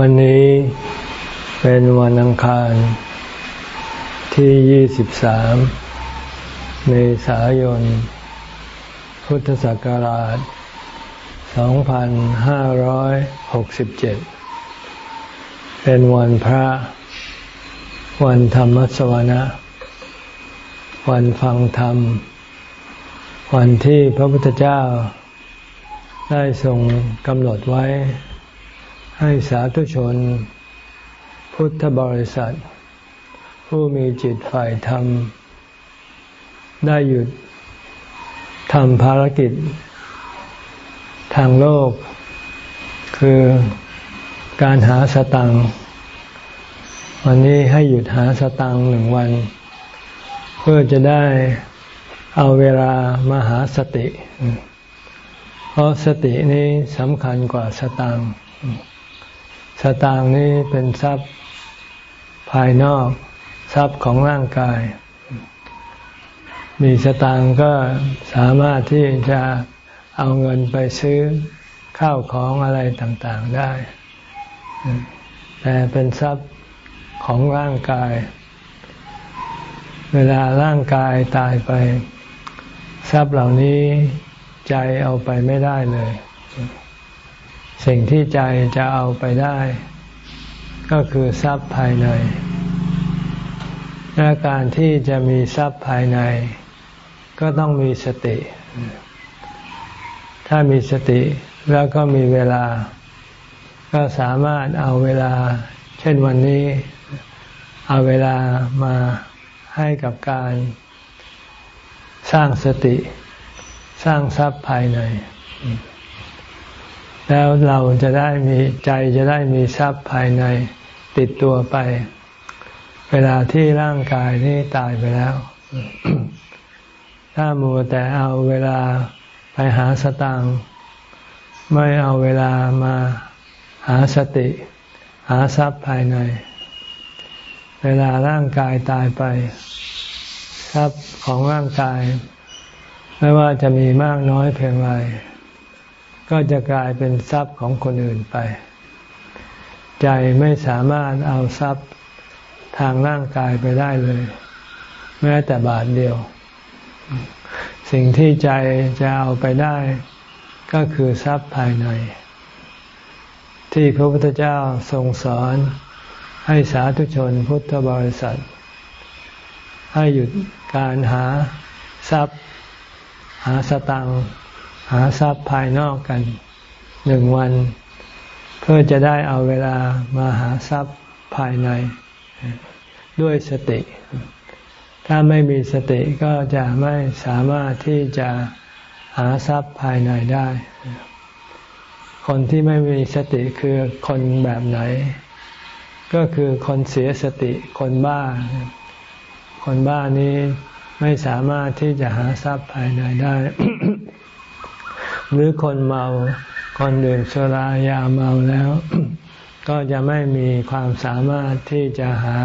วันนี้เป็นวันอังคารที่ 23 เมษายน พุทธศักราช 2567 เป็นวันพระ วันธรรมสวนะ วันฟังธรรม วันที่พระพุทธเจ้าได้ทรงกำหนดไว้ ให้สาธุชน พุทธบริษัท ผู้มีจิตฝ่ายธรรม ได้หยุดทำภารกิจ ทางโลก คือการหาสตังวันนี้ให้หยุดหาสตังหนึ่งวัน เพื่อจะได้เอาเวลามาหาสติ เพราะสตินี้สำคัญกว่าสตังค์ สตางค์นี้เป็นทรัพย์ภายนอก ทรัพย์ของร่างกาย มีสตางค์ก็สามารถที่จะเอาเงินไปซื้อข้าวของอะไรต่างๆได้ แต่เป็นทรัพย์ของร่างกาย เวลาร่างกายตายไป ทรัพย์เหล่านี้ใจเอาไปไม่ได้เลย สิ่งที่ใจจะเอาไปได้ ก็คือทรัพย์ภายในและการที่จะมีทรัพย์ภายใน ก็ต้องมีสติ ถ้ามีสติแล้วก็มีเวลา ก็สามารถเอาเวลา เช่นวันนี้ เอาเวลามาให้กับการสร้างสติ สร้างทรัพย์ภายใน แล้วเราจะได้มีใจจะได้มีทรัพย์ภายในติดตัวไป เวลาที่ร่างกายนี้ตายไปแล้ว ถ้ามัวแต่เอาเวลาไปหาสตางค์ไม่เอาเวลามาหาสติ หาทรัพย์ภายใน เวลาร่างกายตายไป ทรัพย์ของร่างกาย ไม่ว่าจะมีมากน้อยเพียงไร ก็จะกลายเป็นทรัพย์ของคนอื่นไป ใจไม่สามารถเอาทรัพย์ทางร่างกายไปได้เลย แม้แต่บาทเดียว สิ่งที่ใจจะเอาไปได้ ก็คือทรัพย์ภายใน ที่พระพุทธเจ้าทรงสอนให้สาธุชนพุทธบริษัท ให้หยุดการหาทรัพย์ หาสตังค์ หาทรัพย์ภายนอกกันหนึ่งวัน เพื่อจะได้เอาเวลามาหาทรัพย์ภายใน ด้วยสติ ถ้าไม่มีสติก็จะไม่สามารถที่จะหาทรัพย์ภายในได้ คนที่ไม่มีสติคือคนแบบไหน ก็คือคนเสียสติคนบ้า คนบ้านี้ไม่สามารถที่จะหาทรัพย์ภายในได้ หรือคนเมาคนดื่มสุรายาเมาแล้ว ก็จะไม่มีความสามารถที่จะหา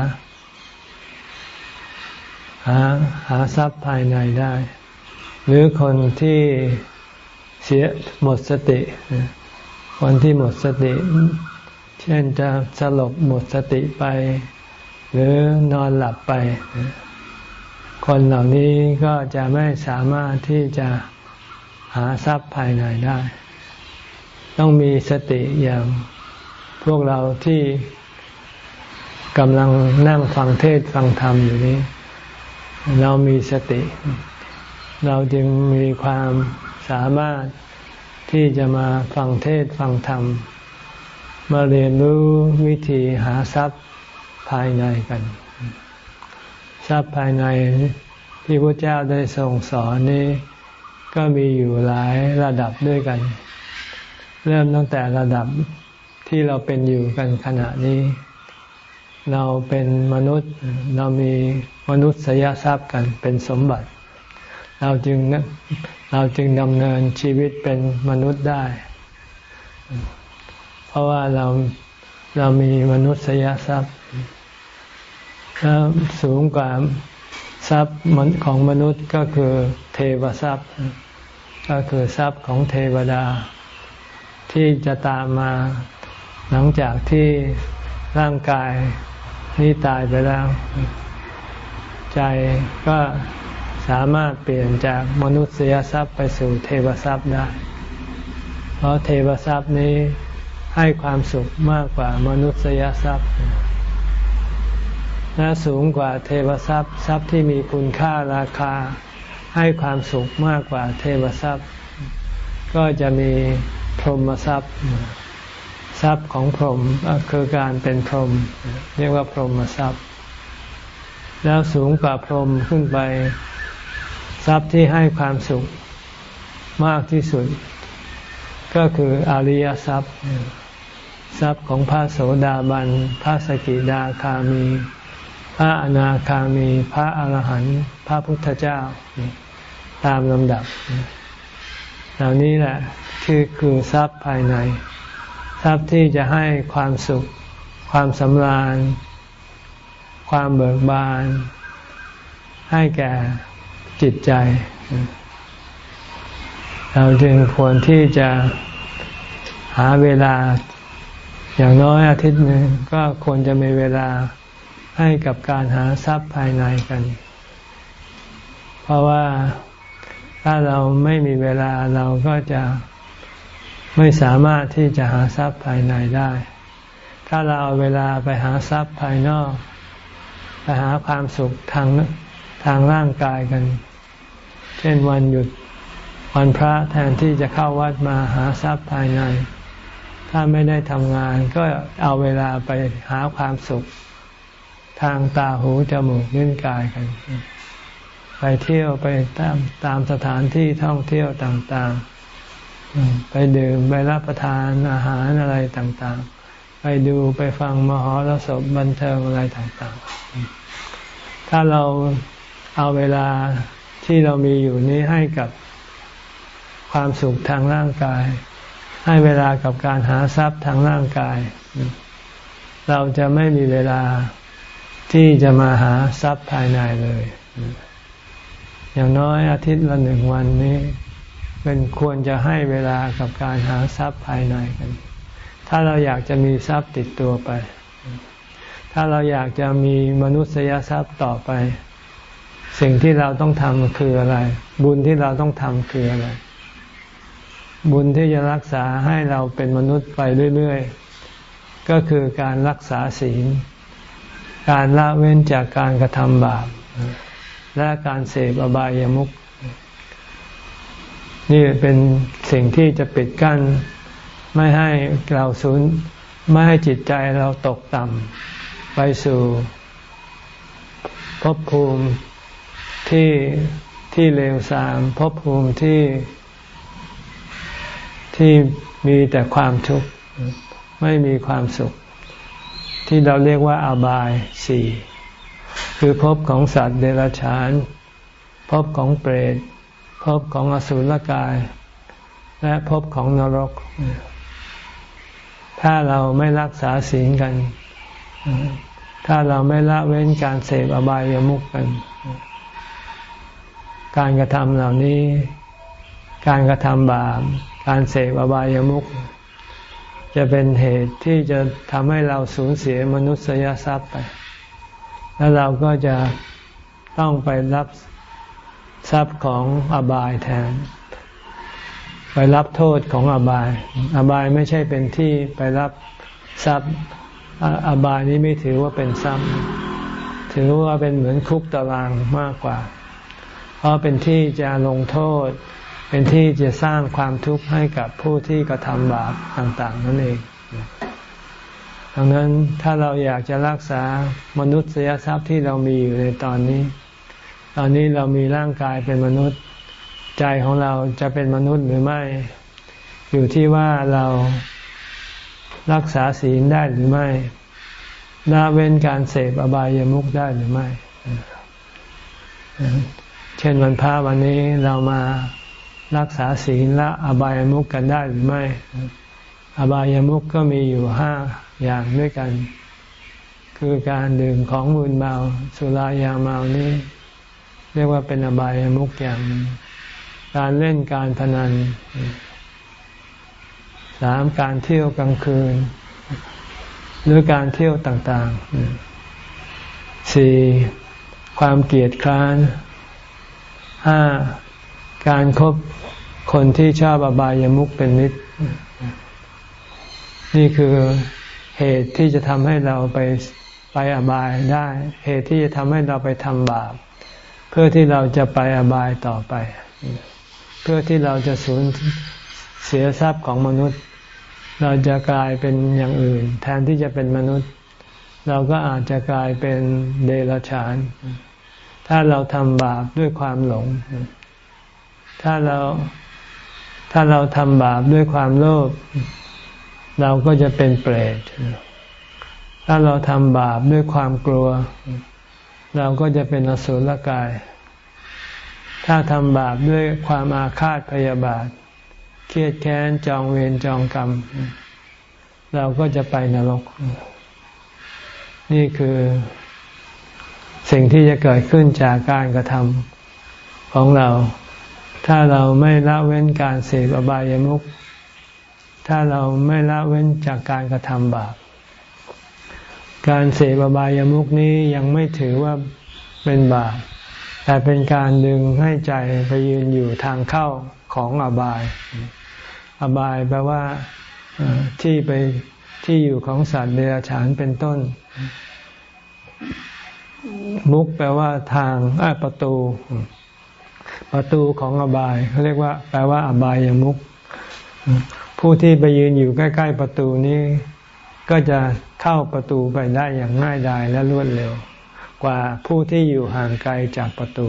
หาหาทรัพย์ภายในได้ หรือคนที่เสียหมดสติ คนที่หมดสติ เช่นจะสลบหมดสติไป หรือนอนหลับไป คนเหล่านี้ก็จะไม่สามารถที่จะ หาทรัพย์ภายในได้ ต้องมีสติอย่างพวกเราที่กำลังนั่งฟังเทศฟังธรรมอยู่นี้ เรามีสติ เราจึงมีความสามารถที่จะมาฟังเทศฟังธรรม มาเรียนรู้วิธีหาทรัพย์ภายในกัน ทรัพย์ภายในที่พระเจ้าได้ทรงสอนนี้ ก็มีอยู่หลายระดับด้วยกัน เริ่มตั้งแต่ระดับที่เราเป็นอยู่กันขณะนี้ เราเป็นมนุษย์เรามีมนุษยทรัพย์กันเป็นสมบัติ เราจึงเราจึงดำเนินชีวิตเป็นมนุษย์ได้ เพราะว่าเราเรามีมนุษยทรัพย์แล้วสูงกว่า ทรัพย์ของมนุษย์ก็คือเทวทรัพย์ ก็คือทรัพย์ของเทวดา ที่จะตามมาหลังจากที่ร่างกายนี้ตายไปแล้ว ใจก็สามารถเปลี่ยนจากมนุษยทรัพย์ไปสู่เทวทรัพย์ได้ เพราะเทวทรัพย์นี้ให้ความสุขมากกว่ามนุษยทรัพย์ และสูงกว่าเทวทรัพย์ ทรัพย์ที่มีคุณค่าราคาให้ความสุขมากกว่าเทวทรัพย์ ก็จะมีพรหมทรัพย์ทรัพย์ของพรหมคือการเป็นพรหมเรียกว่าพรหมทรัพย์ แล้วสูงกว่าพรหมขึ้นไป ทรัพย์ที่ให้ความสุขมากที่สุด ก็คืออริยทรัพย์ ทรัพย์ของพระโสดาบันพระสกิดาคามี พระอนาคามีพระอรหันต์พระพุทธเจ้า ตามลำดับ เหล่านี้แหละคือคือทรัพย์ภายใน ทรัพย์ที่จะให้ความสุข ความสำราญ ความเบิกบาน ให้แก่จิตใจ เราจึงควรที่จะหาเวลาอย่างน้อยอาทิตย์หนึ่งก็ควรจะมีเวลา ให้กับการหาทรัพย์ภายในกัน เพราะว่าถ้าเราไม่มีเวลาเราก็จะไม่สามารถที่จะหาทรัพย์ภายในได้ ถ้าเราเอาเวลาไปหาทรัพย์ภายนอก ไปหาความสุขทางทางร่างกายกัน เช่นวันหยุดวันพระแทนที่จะเข้าวัดมาหาทรัพย์ภายใน ถ้าไม่ได้ทำงานก็เอาเวลาไปหาความสุข ทางตาหูจมูกลิ้นกายกัน ไปเที่ยวไปตามตามสถานที่ท่องเที่ยวต่างๆ ไปดื่มไปรับประทานอาหารอะไรต่างๆ ไปดูไปฟังมหรสพบันเทิงอะไรต่างๆ ถ้าเราเอาเวลาที่เรามีอยู่นี้ให้กับความสุขทางร่างกาย ให้เวลากับการหาทรัพย์ทางร่างกาย เราจะไม่มีเวลา ที่จะมาหาทรัพย์ภายในเลย อย่างน้อยอาทิตย์ละหนึ่งวันนี้เป็นควรจะให้เวลากับการหาทรัพย์ภายในกัน ถ้าเราอยากจะมีทรัพย์ติดตัวไป ถ้าเราอยากจะมีมนุษยทรัพย์ต่อไป สิ่งที่เราต้องทำคืออะไร บุญที่เราต้องทำคืออะไร บุญที่จะรักษาให้เราเป็นมนุษย์ไปเรื่อย ๆ ก็คือการรักษาศีล การละเว้นจากการกระทำบาป และการเสพอบายามุขนี่เป็นสิ่งที่จะปิดกั้น ไม่ให้เราสูญไม่ให้จิตใจเราตกต่ำไปสู่ภพภูมิที่ที่เลวทรามภพภูมิที่ที่มีแต่ความทุกข์ ไม่มีความสุข ที่เราเรียกว่าอาบายสี่คือภพของสัตว์เดรัจฉานภพของเปรตภพของอสุรกาย และภพของนรก ถ้าเราไม่รักษาศีลกัน ถ้าเราไม่ละเว้นการเสพอบายามุขกัน การกระทำเหล่านี้ การกระทำบาป การเสพอบายามุข จะเป็นเหตุที่จะทำให้เราสูญเสียมนุษยทรัพย์ไป แล้วเราก็จะต้องไปรับทรัพย์ของอบายแทน ไปรับโทษของอบาย อบายไม่ใช่เป็นที่ไปรับทรัพย์อบายนี้ไม่ถือว่าเป็นทรัพย์ ถือว่าเป็นเหมือนคุกตารางมากกว่า เพราะเป็นที่จะลงโทษ เป็นที่จะสร้างความทุกข์ให้กับผู้ที่กระทำบาปต่าง ๆ นั่นเองดังนั้นถ้าเราอยากจะรักษามนุษยทรัพย์ที่เรามีอยู่ในตอนนี้ ตอนนี้เรามีร่างกายเป็นมนุษย์ ใจของเราจะเป็นมนุษย์หรือไม่ อยู่ที่ว่าเรารักษาศีลได้หรือไม่ละเว้นการเสพอบายามุขได้หรือไม่ เช่นวันพระวันนี้เรามา รักษาศีลละอบายามุขกันได้หรือไม่ อบายามุขก็มีอยู่ห้าอย่างด้วยกัน คือการดื่มของมึนเมาสุรายาเมานี้เรียกว่าเป็นอบายามุกอย่างหนึ่งการเล่นการพนันสามการเที่ยวกลางคืน หรือการเที่ยวต่างๆสี่ความเกลียดคร้านห้า การครบคนที่ชอบอบายามุขเป็นมิตร นี่คือเหตุที่จะทำให้เราไปไปอบายได้ เหตุที่จะทำให้เราไปทำบาป เพื่อที่เราจะไปอบายต่อไป เพื่อที่เราจะสูญเสียทรัพย์ของมนุษย์ เราจะกลายเป็นอย่างอื่น แทนที่จะเป็นมนุษย์ เราก็อาจจะกลายเป็นเดรัจฉาน ถ้าเราทำบาปด้วยความหลง ถ้าเราถ้าเราทำบาปด้วยความโลภเราก็จะเป็นเปรต ถ้าเราทำบาปด้วยความกลัว เราก็จะเป็นอสุรกาย ถ้าทำบาปด้วยความอาฆาตพยาบาท เครียดแค้นจองเวรจองกรรม เราก็จะไปนรก นี่คือ สิ่งที่จะเกิดขึ้นจากการกระทำของเรา ถ้าเราไม่ละเว้นการเสพอบายามุขถ้าเราไม่ละเว้นจากการกระทำบาป การเสพอบายามุกนี้ยังไม่ถือว่าเป็นบาป แต่เป็นการดึงให้ใจไปยืนอยู่ทางเข้าของอบาย อบายแปลว่าที่ไปที่อยู่ของสัตว์เดรัจฉานเป็นต้น มุกแปลว่าทางประตู ประตูของอบายเขาเรียกว่า แปลว่า อบายามุกผู้ที่ไปยืนอยู่ใกล้ ๆ ประตูนี้ ก็จะเข้าประตูไปได้อย่างง่ายดายและรวดเร็ว กว่าผู้ที่อยู่ห่างไกลจากประตู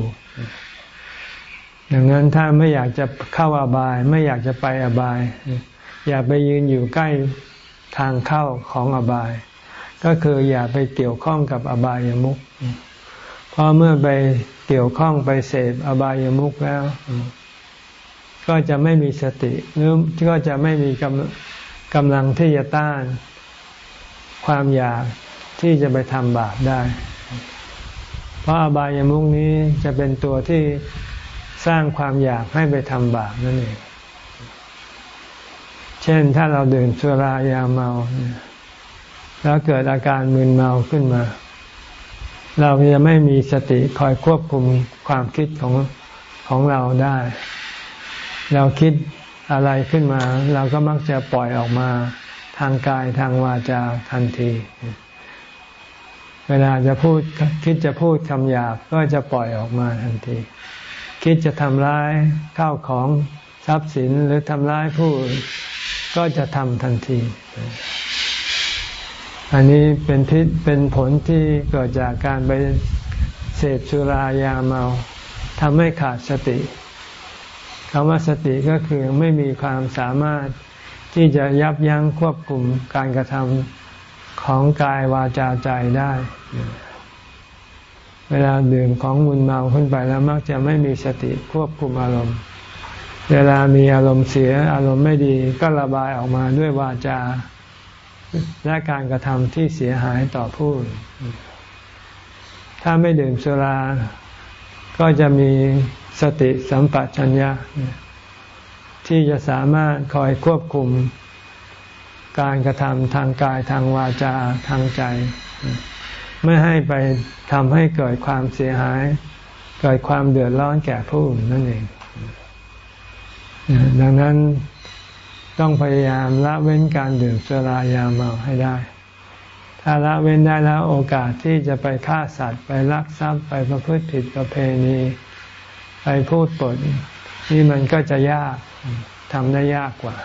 ดังนั้นถ้าไม่อยากจะเข้าอบาย ไม่อยากจะไปอบาย อย่าไปยืนอยู่ใกล้ทางเข้าของอบาย ก็คืออย่าไปเกี่ยวข้องกับอบายามุขเพราะเมื่อไป เกี่ยวข้องไปเสพอบายามุขแล้ว ก็จะไม่มีสติหรือก็จะไม่มีกำกำลังที่จะต้าน ความอยากที่จะไปทำบาปได้ เพราะอบายามุกนี้จะเป็นตัวที่สร้างความอยากให้ไปทำบาปนั่นเอง เช่นถ้าเราดื่มสุรายาเมา แล้วเกิดอาการมึนเมาขึ้นมา เราจะไม่มีสติคอยควบคุมความคิดของของเราได้ เราคิดอะไรขึ้นมา เราก็มักจะปล่อยออกมาทางกายทางวาจาทันที เวลาจะพูดคิดจะพูดคำหยาบก็จะปล่อยออกมาทันที คิดจะทำร้ายข้าวของทรัพย์สินหรือทำร้ายผู้ก็จะทำทันที อันนี้เป็นพิษเป็นผลที่เกิดจากการไปเสพสุรายาเมาทำให้ขาดสติคำว่าสติก็คือไม่มีความสามารถที่จะยับยั้งควบคุมการกระทำของกายวาจาใจได้ เวลาดื่มของมุนเมาขึ้นไปแล้วมักจะไม่มีสติควบคุมอารมณ์ เวลามีอารมณ์เสียอารมณ์ไม่ดีก็ระบายออกมาด้วยวาจา และการกระทำที่เสียหายต่อผู้ถ้าไม่ดื่มสุรา ก็จะมีสติสัมปชัญญะ ที่จะสามารถคอยควบคุม การกระทำทางกายทางวาจาทางใจ ไม่ให้ไปทำให้เกิดความเสียหาย เกิดความเดือดร้อนแก่ผู้อื่นนั่นเอง ดังนั้น ต้องพยายามละเว้นการดื่มสุรายาเมาให้ได้ ถ้าละเว้นได้แล้วโอกาสที่จะไปฆ่าสัตว์ไปลักทรัพย์ไปประพฤติผิดประเพณี ไปพูดปดนี่มันก็จะยากทำได้ยากกว่า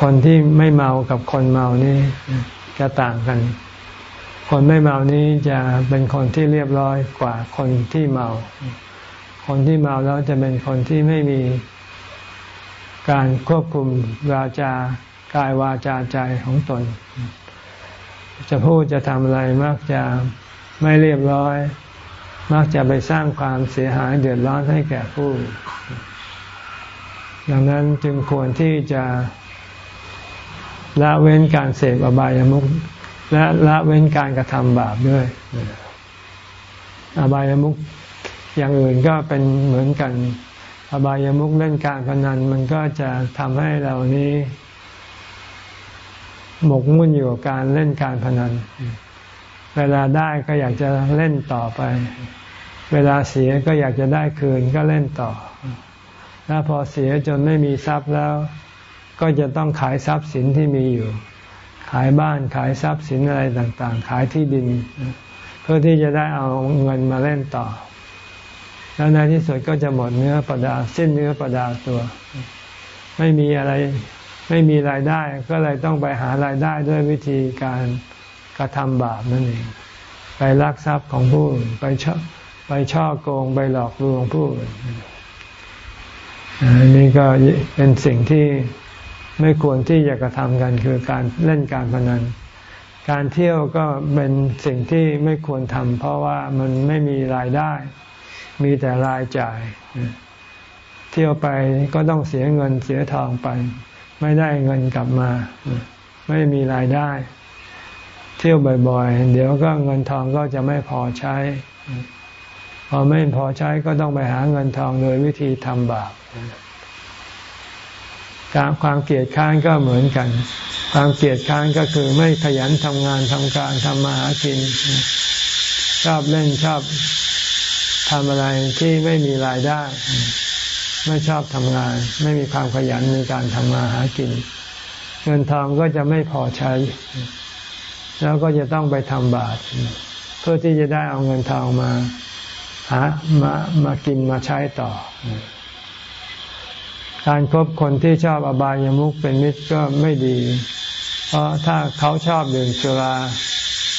คนที่ไม่เมากับคนเมานี่จะต่างกัน คนไม่เมานี้จะเป็นคนที่เรียบร้อยกว่าคนที่เมา คนที่เมาแล้วจะเป็นคนที่ไม่มี การควบคุมวาจากายวาจาใจของตน จะพูดจะทำอะไรมักจะไม่เรียบร้อย มักจะไปสร้างความเสียหายเดือดร้อนให้แก่ผู้ดังนั้นจึงควรที่จะละเว้นการเสพอบายามุขและละเว้นการกระทำบาปด้วย อบายามุขอย่างอื่นก็เป็นเหมือนกัน อบายามุขเล่นการพนันมันก็จะทำให้เรานี้ หมกมุ่นอยู่กับการเล่นการพนัน เวลาได้ก็อยากจะเล่นต่อไป เวลาเสียก็อยากจะได้คืนก็เล่นต่อ แล้วพอเสียจนไม่มีทรัพย์แล้ว ก็จะต้องขายทรัพย์สินที่มีอยู่ ขายบ้านขายทรัพย์สินอะไรต่าง ๆ ขายที่ดิน เพื่อที่จะได้เอาเงินมาเล่นต่อ แล้วในที่สุดก็จะหมดเนื้อประดาสิ้นเนื้อประดาตัว ไม่มีอะไรไม่มีรายได้ก็เลยต้องไปหารายได้ด้วยวิธีการกระทำบาปนั่นเอง ไปลักทรัพย์ของผู้อื่นไปช่อไปช่อโกงไปหลอกลวงผู้อื่นอันนี้ก็เป็นสิ่งที่ไม่ควรที่จะกระทำกันคือการเล่นการพนัน การเที่ยวก็เป็นสิ่งที่ไม่ควรทำเพราะว่ามันไม่มีรายได้ มีแต่รายจ่าย เที่ยวไปก็ต้องเสียเงินเสียทองไป ไม่ได้เงินกลับมา ไม่มีรายได้ เที่ยวบ่อยๆ เดี๋ยวก็เงินทองก็จะไม่พอใช้ พอไม่พอใช้ก็ต้องไปหาเงินทองโดยวิธีทำบาปการความเกลียดค้านก็เหมือนกัน ความเกลียดค้านก็คือไม่ขยันทำงานทำการทำมาหากิน ชอบเล่นชอบ ทำอะไรที่ไม่มีรายได้ ไม่ชอบทำงาน ไม่มีความขยันในการทำมาหากิน เงินทองก็จะไม่พอใช้ แล้วก็จะต้องไปทำบาปเพื่อที่จะได้เอาเงินทองมาหามามากินมาใช้ต่อ การครบคนที่ชอบอบายามุขเป็นมิตรก็ไม่ดี เพราะถ้าเขาชอบดื่มสุรา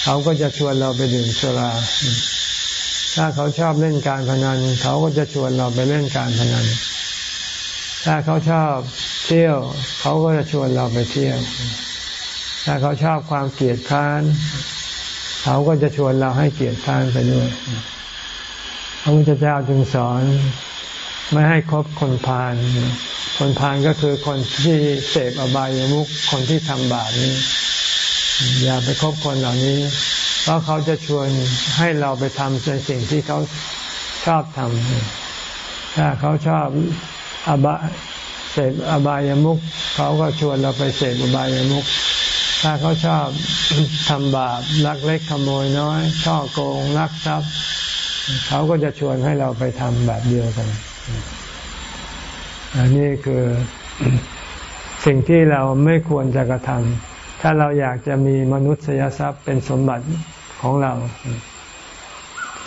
เขาก็จะชวนเราไปดื่มสุรา ถ้าเขาชอบเล่นการพนัน เขาก็จะชวนเราไปเล่นการพนัน ถ้าเขาชอบเที่ยว เขาก็จะชวนเราไปเที่ยว ถ้าเขาชอบความเกลียดค้าน เขาก็จะชวนเราให้เกลียดค้านไปด้วย พระพุทธเจ้าจึงสอนไม่ให้คบคนพาล คนพาลก็คือคนที่เสพอบายามุขคนที่ทำบาปนี้ อย่าไปคบคนเหล่านี้ ราะเขาจะชวนให้เราไปทำในสิ่งที่เขาชอบทำถ้าเขาชอบอบาเสพอบายามุขเขาก็ชวนเราไปเสพอบายามุขถ้าเขาชอบทำบาปลักเล็กขโมยน้อย ช่อโกงลักทรัพย์ เขาก็จะชวนให้เราไปทำแบบเดียวกันอันนี้คือสิ่งที่เราไม่ควรจะกระทำถ้าเราอยากจะมีมนุษยทรัพย์เป็นสมบัติ ของเรา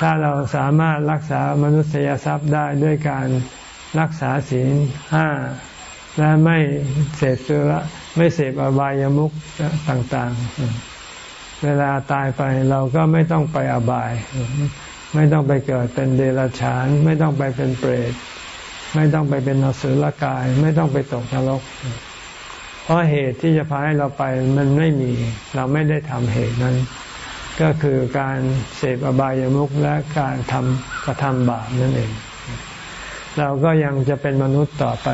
ถ้าเราสามารถรักษามนุษยทรัพย์ได้ด้วยการรักษาศีลห้าและไม่เสพสุระไม่เสพอบายามุขต่างๆ เวลาตายไปเราก็ไม่ต้องไปอบาย ไม่ต้องไปเกิดเป็นเดรัจฉาน ไม่ต้องไปเป็นเปรต ไม่ต้องไปเป็นนสุลกาย ไม่ต้องไปตกนรก เพราะเหตุที่จะพาให้เราไปมันไม่มี เราไม่ได้ทำเหตุนั้น ก็คือการเสพอบายามุขและการทำกระทำบาปนั่นเอง เราก็ยังจะเป็นมนุษย์ต่อไป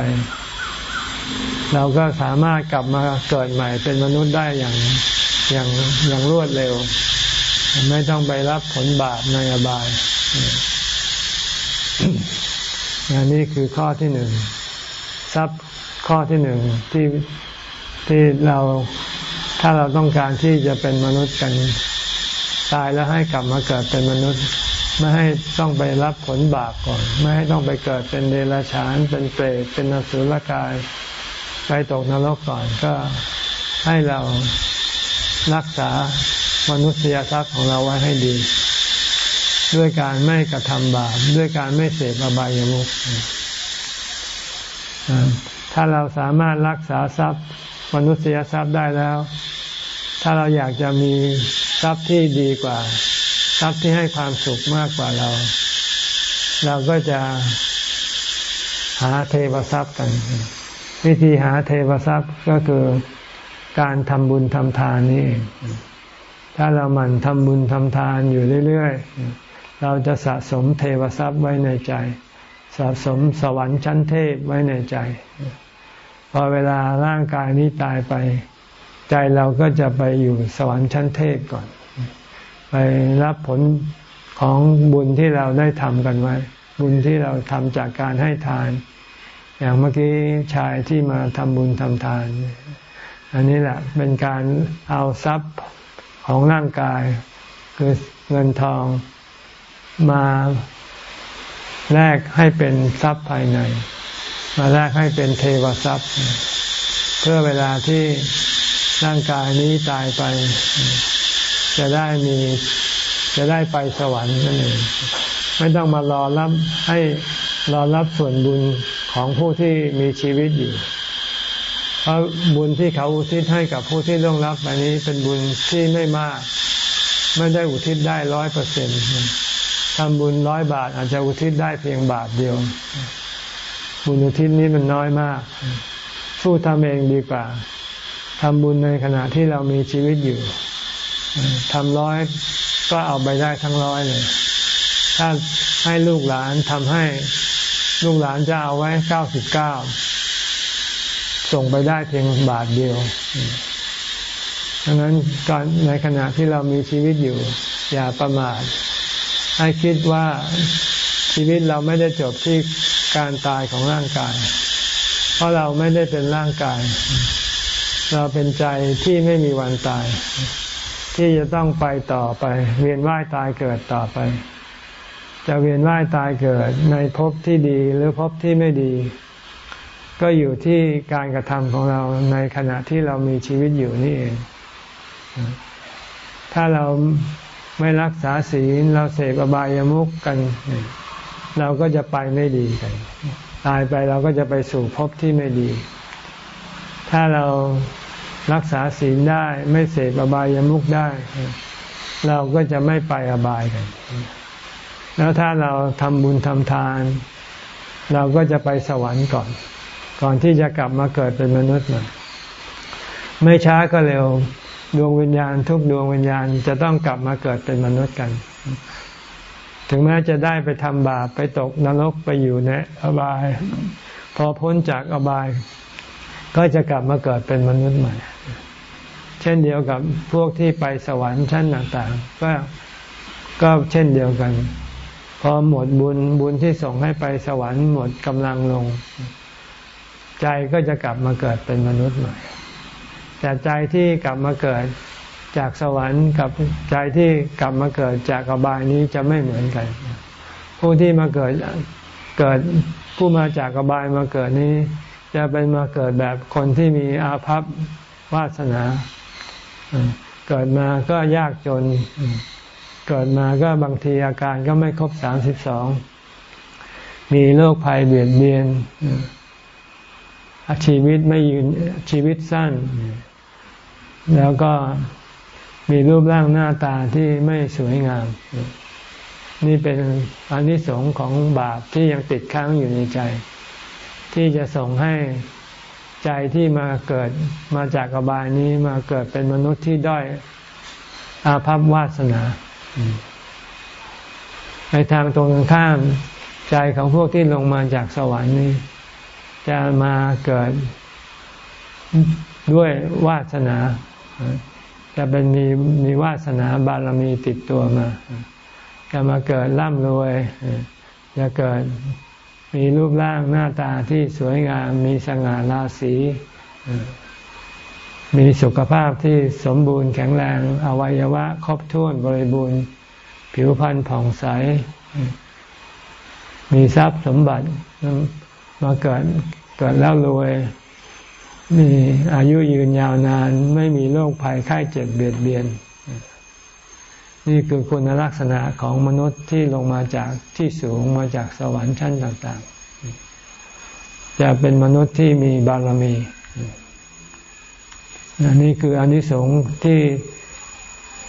เราก็สามารถกลับมาเกิดใหม่เป็นมนุษย์ได้อย่างอย่างอย่างรวดเร็ว ไม่ต้องไปรับผลบาปในอบายนี่คือข้อที่หนึ่งทรัพย์ข้อที่หนึ่งที่ที่เราถ้าเราต้องการที่จะเป็นมนุษย์กัน ตายแล้วให้กลับมาเกิดเป็นมนุษย์ ไม่ให้ต้องไปรับผลบาปก่อน ไม่ให้ต้องไปเกิดเป็นเดรัจฉานเป็นเปรตเป็นนสุลกายไปตกนรกก่อนก็ให้เรารักษามนุษยทรัพย์ของเราไว้ให้ดี ด้วยการไม่กระทำบาปด้วยการไม่เสพอบายามุขถ้าเราสามารถรักษาทรัพย์ มนุษยทรัพย์ได้แล้ว ถ้าเราอยากจะมี ทรัพย์ที่ดีกว่า ทรัพย์ที่ให้ความสุขมากกว่าเรา เราก็จะหาเทวทรัพย์กัน วิธีหาเทวทรัพย์ก็คือการทำบุญทำทานนี่ ถ้าเราหมั่นทำบุญทำทานอยู่เรื่อยๆ เราจะสะสมเทวทรัพย์ไว้ในใจ สะสมสวรรค์ชั้นเทพไว้ในใจ พอเวลาร่างกายนี้ตายไป ใจเราก็จะไปอยู่สวรรค์ชั้นเทพก่อน ไปรับผลของบุญที่เราได้ทำกันไว้ บุญที่เราทำจากการให้ทาน อย่างเมื่อกี้ชายที่มาทำบุญทำทาน อันนี้แหละเป็นการเอาทรัพย์ของร่างกาย คือเงินทองมาแลกให้เป็นทรัพย์ภายใน มาแลกให้เป็นเทวทรัพย์ เพื่อเวลาที่ ร่างกายนี้ตายไป จะได้มีจะได้ไปสวรรค์นั่นเองไม่ต้องมารอรับให้รอรับส่วนบุญของผู้ที่มีชีวิตอยู่ เพราะบุญที่เขาอุทิศให้กับผู้ที่ต้องรับไปนี้เป็นบุญที่ไม่มาก ไม่ได้อุทิศได้ร้อยเปอร์เซ็นต์ทำบุญร้อยบาทอาจจะอุทิศได้เพียงบาทเดียว บุญอุทิศนี้มันน้อยมาก สู้ทำเองดีกว่า ทำบุญในขณะที่เรามีชีวิตอยู่ทำร้อยก็เอาไปได้ทั้งร้อยเลย ถ้าให้ลูกหลานทำให้ลูกหลานจะเอาไว้เก้าสิบเก้าส่งไปได้เพียงบาทเดียวดังนั้นก่อนในขณะที่เรามีชีวิตอยู่ อย่าประมาท ให้คิดว่าชีวิตเราไม่ได้จบที่การตายของร่างกาย เพราะเราไม่ได้เป็นร่างกาย เราเป็นใจที่ไม่มีวันตาย ที่จะต้องไปต่อไป เวียนว่ายตายเกิดต่อไป จะเวียนว่ายตายเกิดในภพที่ดีหรือภพที่ไม่ดี ก็อยู่ที่การกระทำของเราในขณะที่เรามีชีวิตอยู่นี่เอง ถ้าเราไม่รักษาศีลเราเสพอบายามุกกัน เราก็จะไปไม่ดีกัน ตายไปเราก็จะไปสู่ภพที่ไม่ดี ถ้าเรารักษาศีลได้ไม่เสพอบายามุกได้ เราก็จะไม่ไปอบายกัน แล้วถ้าเราทำบุญทำทาน เราก็จะไปสวรรค์ก่อน ก่อนที่จะกลับมาเกิดเป็นมนุษย์ใหม่ไม่ช้าก็เร็วดวงวิญญาณ ทุกดวงวิญญาณจะต้องกลับมาเกิดเป็นมนุษย์กัน ถึงแม้จะได้ไปทำบาปไปตกนรกไปอยู่ในอบาย พอพ้นจากอบาย ก็จะกลับมาเกิดเป็นมนุษย์ใหม่ เช่นเดียวกับพวกที่ไปสวรรค์ชั้นต่างๆ ก็ก็เช่นเดียวกัน พอหมดบุญบุญที่ส่งให้ไปสวรรค์หมดกำลังลง ใจก็จะกลับมาเกิดเป็นมนุษย์ใหม่ แต่ใจที่กลับมาเกิดจากสวรรค์กับใจที่กลับมาเกิดจากอบายนี้จะไม่เหมือนกัน ผู้ที่มาเกิดเกิดผู้มาจากอบายมาเกิดนี้ จะเป็นมาเกิดแบบคนที่มีอาภัพวาสนา เกิดมาก็ยากจน เกิดมาก็บางทีอาการก็ไม่ครบสามสิบสอง มีโรคภัยเบียดเบียนชีวิตไม่ยืนชีวิตสั้น แล้วก็มีรูปร่างหน้าตาที่ไม่สวยงาม นี่เป็นอนิสงส์ของบาปที่ยังติดค้างอยู่ในใจ ที่จะส่งให้ใจที่มาเกิดมาจากอบายนี้มาเกิดเป็นมนุษย์ที่ด้อยอาภัพวาสนา ในทางตรงข้ามใจของพวกที่ลงมาจากสวรรค์นี้ จะมาเกิดด้วยวาสนา จะเป็นมีมีวาสนาบารมีติดตัวมา จะมาเกิดร่ำรวย จะเกิด มีรูปร่างหน้าตาที่สวยงาม มีสง่าราศีมีสุขภาพที่สมบูรณ์แข็งแรงอวัยวะครบถ้วนบริบูรณ์ ผิวพรรณผ่องใส มีทรัพย์สมบัติมาเกิดเกิดแล้วรวย มีอายุยืนยาวนาน ไม่มีโรคภัยไข้เจ็บเบียดเบียนนี่ นี่คือคุณลักษณะของมนุษย์ที่ลงมาจากที่สูงมาจากสวรรค์ชั้นต่างๆ จะเป็นมนุษย์ที่มีบารมีนี่คืออนิสงส์ที่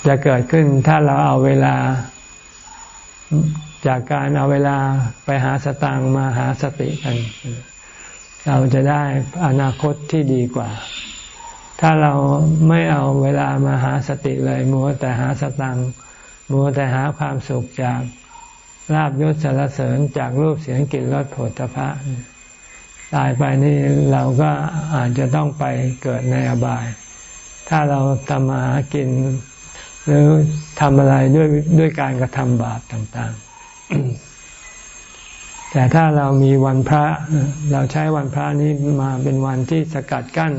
จะเกิดขึ้นถ้าเราเอาเวลาจากการเอาเวลาไปหาสตางมาหาสติกัน เราจะได้อนาคตที่ดีกว่า ถ้าเราไม่เอาเวลามาหาสติเลยมัวแต่หาสตัง มัวแต่หาความสุขจากลาบยศสารเสริญจากรูปเสียงกลิ่นรสผลตภะตายไปนี่เราก็อาจจะต้องไปเกิดในอบาย ถ้าเราทำมาหากิน หรือทำอะไรด้วยด้วยการกระทำบาปต่างๆ แต่ถ้าเรามีวันพระ เราใช้วันพระนี้มาเป็นวันที่สกัดกั้น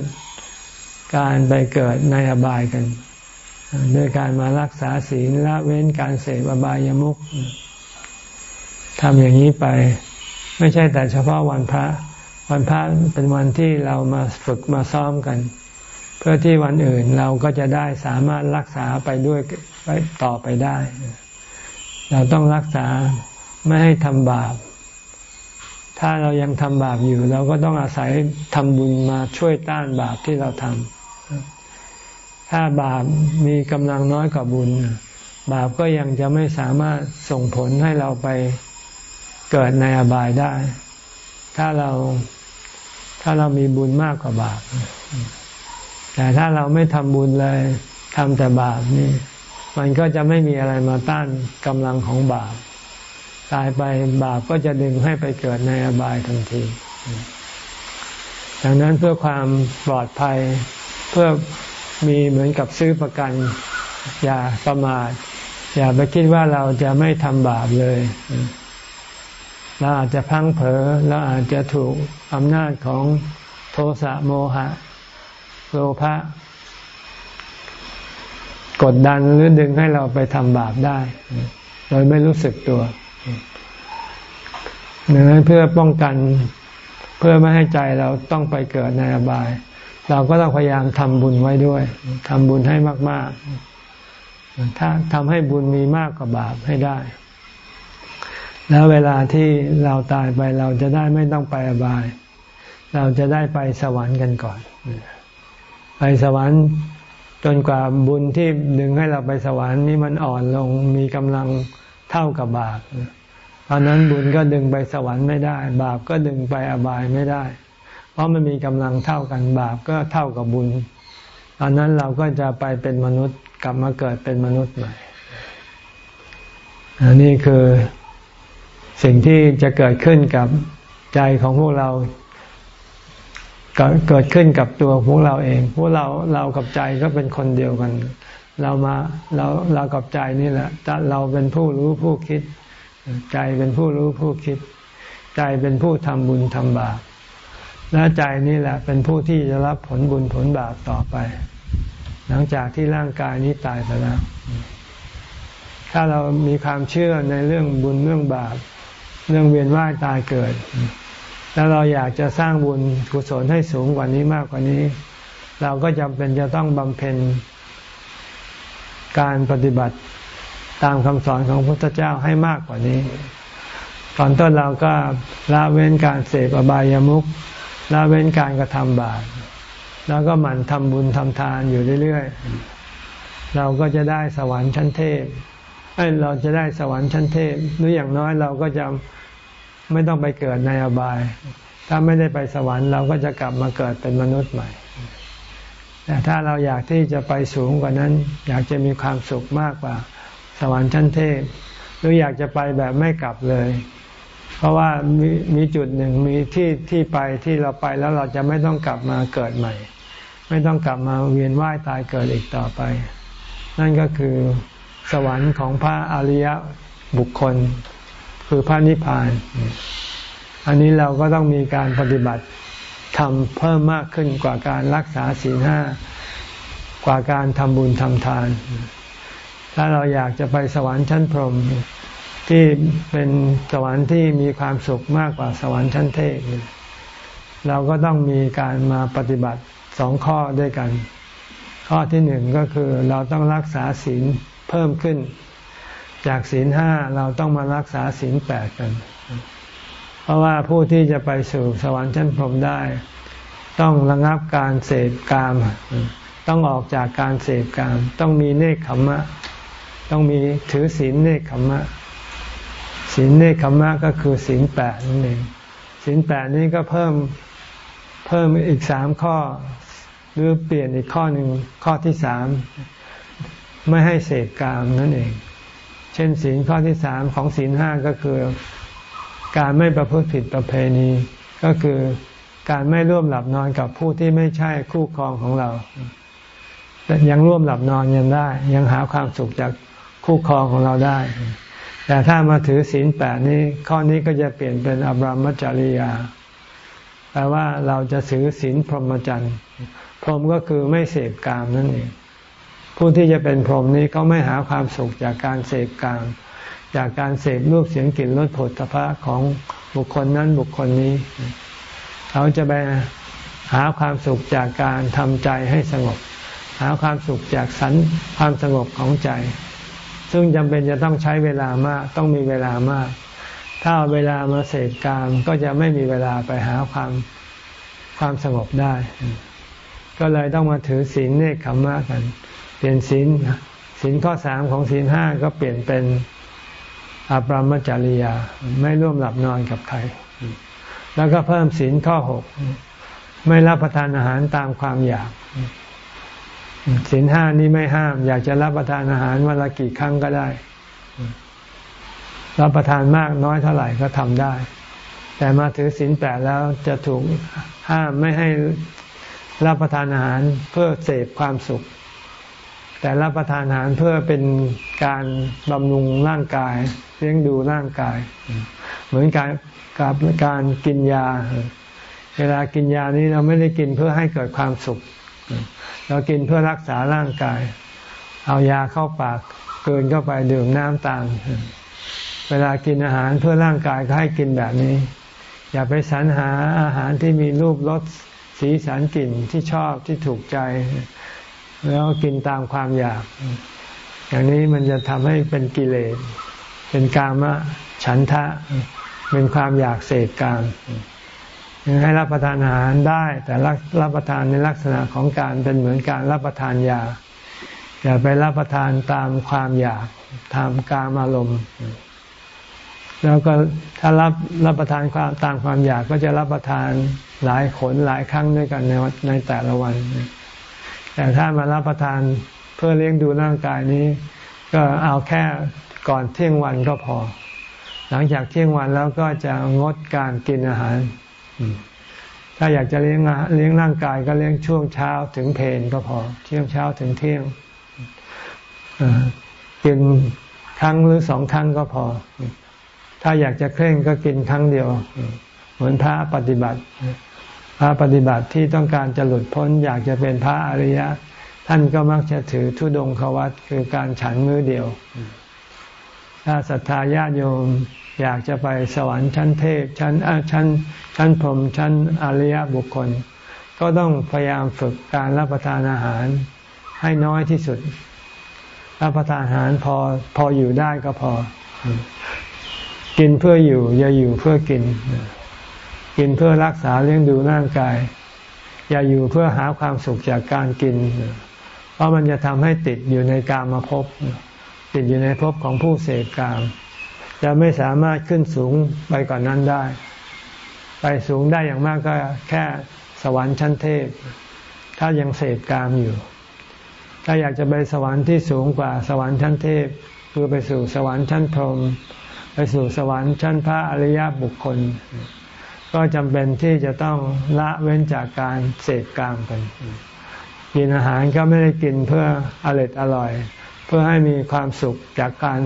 การไปเกิดในอบายกัน ด้วยการมารักษาศีลละเว้นการเสพอบายามุขทำอย่างนี้ไป ไม่ใช่แต่เฉพาะวันพระ วันพระเป็นวันที่เรามาฝึกมาซ้อมกัน เพื่อที่วันอื่นเราก็จะได้สามารถรักษาไปด้วยไปต่อไปได้ เราต้องรักษาไม่ให้ทำบาป ถ้าเรายังทำบาปอยู่ เราก็ต้องอาศัยทำบุญมาช่วยต้านบาปที่เราทำ ถ้าบาปมีกำลังน้อยกว่าบุญ บาปก็ยังจะไม่สามารถส่งผลให้เราไปเกิดในอบายได้ ถ้าเราถ้าเรามีบุญมากกว่าบาป แต่ถ้าเราไม่ทำบุญเลยทำแต่บาปนี่ มันก็จะไม่มีอะไรมาต้านกำลังของบาป ตายไปบาปก็จะดึงให้ไปเกิดในอบายทันที ดังนั้นเพื่อความปลอดภัยเพื่อ มีเหมือนกับซื้อประกัน อย่าประมาท อย่าไปคิดว่าเราจะไม่ทำบาปเลย เราอาจจะพังเผลอเราอาจจะถูกอำนาจของโทสะโมหะ โลภะกดดันหรือดึงให้เราไปทำบาปได้ โดยไม่รู้สึกตัวดังนั้นเพื่อป้องกันเพื่อไม่ให้ใจเราต้องไปเกิดในอบาย เราก็ต้องพยายามทำบุญไว้ด้วยทำบุญให้มาก ๆ ถ้าทำให้บุญมีมากกว่าบาปให้ได้ แล้วเวลาที่เราตายไปเราจะได้ไม่ต้องไปอบาย เราจะได้ไปสวรรค์กันก่อน ไปสวรรค์จนกว่าบุญที่ดึงให้เราไปสวรรค์นี้มันอ่อนลงมีกำลังเท่ากับบาปตอนนั้นบุญก็ดึงไปสวรรค์ไม่ได้ บาปก็ดึงไปอบายไม่ได้ ราะมันมีกำลังเท่ากันบาปก็เท่ากับบุญตอนนั้นเราก็จะไปเป็นมนุษย์กลับมาเกิดเป็นมนุษย์ใหม่อันนี้คือสิ่งที่จะเกิดขึ้นกับใจของพวกเราเกิดขึ้นกับตัวพวกเราเอง พวกเราเรากับใจก็เป็นคนเดียวกัน เรามาเราเรากับใจนี่แหละเราเป็นผู้รู้ผู้คิด ใจเป็นผู้รู้ผู้คิด ใจเป็นผู้ทำบุญทำบาป และใจนี่แหละเป็นผู้ที่จะรับผลบุญผลบาปต่อไป หลังจากที่ร่างกายนี้ตายไปแล้ว ถ้าเรามีความเชื่อในเรื่องบุญเรื่องบาป เรื่องเวียนว่ายตายเกิด แล้วเราอยากจะสร้างบุญกุศลให้สูงกว่านี้มากกว่านี้ เราก็จำเป็นจะต้องบำเพ็ญการปฏิบัติตามคำสอนของพระพุทธเจ้าให้มากกว่านี้ ตอนต้นเราก็ละเว้นการเสพอบายามุข ละเว้นการกระทำบาปแล้วก็หมั่นทำบุญทำทานอยู่เรื่อยๆ เราก็จะได้สวรรค์ชั้นเทพเราจะได้สวรรค์ชั้นเทพหรืออย่างน้อยเราก็จะไม่ต้องไปเกิดในอบาย ถ้าไม่ได้ไปสวรรค์เราก็จะกลับมาเกิดเป็นมนุษย์ใหม่แต่ถ้าเราอยากที่จะไปสูงกว่านั้น อยากจะมีความสุขมากกว่า สวรรค์ชั้นเทพ หรืออยากจะไปแบบไม่กลับเลย เพราะว่ามีมีจุดหนึ่งมีที่ที่ไปที่เราไปแล้วเราจะไม่ต้องกลับมาเกิดใหม่ ไม่ต้องกลับมาเวียนว่ายตายเกิดอีกต่อไป นั่นก็คือสวรรค์ของพระอริยบุคคล คือพระนิพพาน อันนี้เราก็ต้องมีการปฏิบัติทำเพิ่มมากขึ้นกว่าการรักษาศีลห้ากว่าการทำบุญทำทาน ถ้าเราอยากจะไปสวรรค์ชั้นพรหม ที่เป็นสวรรค์ที่มีความสุขมากกว่าสวรรค์ชั้นเทพเราก็ต้องมีการมาปฏิบัติสองข้อด้วยกัน ข้อที่หนึ่งก็คือเราต้องรักษาศีลเพิ่มขึ้น จากศีลห้าเราต้องมารักษาศีลแปดกัน เพราะว่าผู้ที่จะไปสู่สวรรค์ชั้นพรหมได้ ต้องระงับการเสพกาม ต้องออกจากการเสพกาม ต้องมีเนคขมะ ต้องมีถือศีลเนคขมะ ศีลเนคขมะก็คือศีลแปดนั่นเองศีลแปดนี้ก็เพิ่มเพิ่มอีกสามข้อ หรือเปลี่ยนอีกข้อหนึ่งข้อที่สามไม่ให้เสพกามนั่นเอง เช่นศีลข้อที่สามของศีลห้าก็คือ การไม่ประพฤติผิดประเพณี ก็คือการไม่ร่วมหลับนอนกับผู้ที่ไม่ใช่คู่ครองของเรา แต่ยังร่วมหลับนอนยังได้ ยังหาความสุขจากคู่ครองของเราได้ แต่ถ้ามาถือศีลแปดนี้ข้อนี้ก็จะเปลี่ยนเป็นอบรมจริยาแปลว่าเราจะถือศีลพรหมจรรย์พรหมก็คือไม่เสพกามนั่นเองผู้ที่จะเป็นพรหมนี้เขาไม่หาความสุขจากการเสพกาม จากการเสพรูปเสียงกลิ่นรสผลตภะของบุคคลนั้นบุคคลนี้ เขาจะไปหาความสุขจากการทำใจให้สงบ หาความสุขจากสันความสงบของใจ ซึ่งจำเป็นจะต้องใช้เวลามาก ต้องมีเวลามาก ถ้าเอาเวลามาเสพกามก็จะไม่มีเวลาไปหาความความสงบได้ ก็เลยต้องมาถือศีลเนคขมมะกัน เปลี่ยนศีลศีลข้อสามของศีลห้าก็เปลี่ยนเป็นอาปรามจริยา ไม่ร่วมหลับนอนกับใคร แล้วก็เพิ่มศีลข้อหกไม่รับประทานอาหารตามความอยาก ศีลห้านี้ไม่ห้าม อยากจะรับประทานอาหารวันละกี่ครั้งก็ได้ รับประทานมากน้อยเท่าไหร่ก็ทำได้ แต่มาถือศีลแปดแล้วจะถูกห้ามไม่ให้รับประทานอาหารเพื่อเสพความสุข แต่รับประทานอาหารเพื่อเป็นการบำรุงร่างกาย เลี้ยงดูร่างกาย เหมือนการกับการกินยา เวลากินยานี้เราไม่ได้กินเพื่อให้เกิดความสุข เรากินเพื่อรักษาร่างกาย เอายาเข้าปากเกินเข้าไปดื่มน้ำตาม เวลากินอาหารเพื่อร่างกายก็ให้กินแบบนี้ อย่าไปสรรหาอาหารที่มีรูปรสสีสันกลิ่นที่ชอบที่ถูกใจ แล้วกินตามความอยาก อย่างนี้มันจะทำให้เป็นกิเลส เป็นกามะฉันทะ เป็นความอยากเสพกาม ให้รับประทานอาหารได้แต่รับประทานในลักษณะของการเป็นเหมือนการรับประทานยาอย่าไปรับประทานตามความอยากตามกามอารมณ์ แล้วก็ถ้ารับรับประทานความตามความอยากก็จะรับประทานหลายขนหลายครั้งด้วยกันในในแต่ละวัน แต่ถ้ามารับประทานเพื่อเลี้ยงดูร่างกายนี้ ก็เอาแค่ก่อนเที่ยงวันก็พอ หลังจากเที่ยงวันแล้วก็จะงดการกินอาหาร ถ้าอยากจะเลี้ยงเลี้ยงร่างกายก็เลี้ยงช่วงเช้าถึงเพลนก็พอ เที่ยงเช้าถึงเที่ยงกินครั้งหรือสองครั้งก็พอ ถ้าอยากจะเคร่งก็กินครั้งเดียว เหมือนพระปฏิบัติ พระปฏิบัติที่ต้องการจะหลุดพ้น อยากจะเป็นพระอริยะ ท่านก็มักจะถือทุดงควัตคือการฉันมือเดียว ถ้าศรัทธาญาติโยม อยากจะไปสวรรค์ชั้นเทพชั้นชั้นชั้นพรหมชั้นอริยบุคคล ก็ต้องพยายามฝึกการรับประทานอาหารให้น้อยที่สุด รับประทานอาหารพอพออยู่ได้ก็พอ กินเพื่ออยู่ อย่าอยู่เพื่อกิน กินเพื่อรักษาเลี้ยงดูร่างกาย อย่าอยู่เพื่อหาความสุขจากการกิน เพราะมันจะทำให้ติดอยู่ในกามาภพติดอยู่ในภพของผู้เสพกาม จะไม่สามารถขึ้นสูงไปก่อนนั้นได้ ไปสูงได้อย่างมากก็แค่สวรรค์ชั้นเทพ ถ้ายังเสพกามอยู่ ถ้าอยากจะไปสวรรค์ที่สูงกว่าสวรรค์ชั้นเทพ คือไปสู่สวรรค์ชั้นพรหมไปสู่สวรรค์ชั้นพระอริยบุคคล ก็จำเป็นที่จะต้องละเว้นจากการเสพกามกันกินอาหารก็ไม่ได้กินเพื่ออร่อยอร่อย เพื่อให้มีความสุขจากการ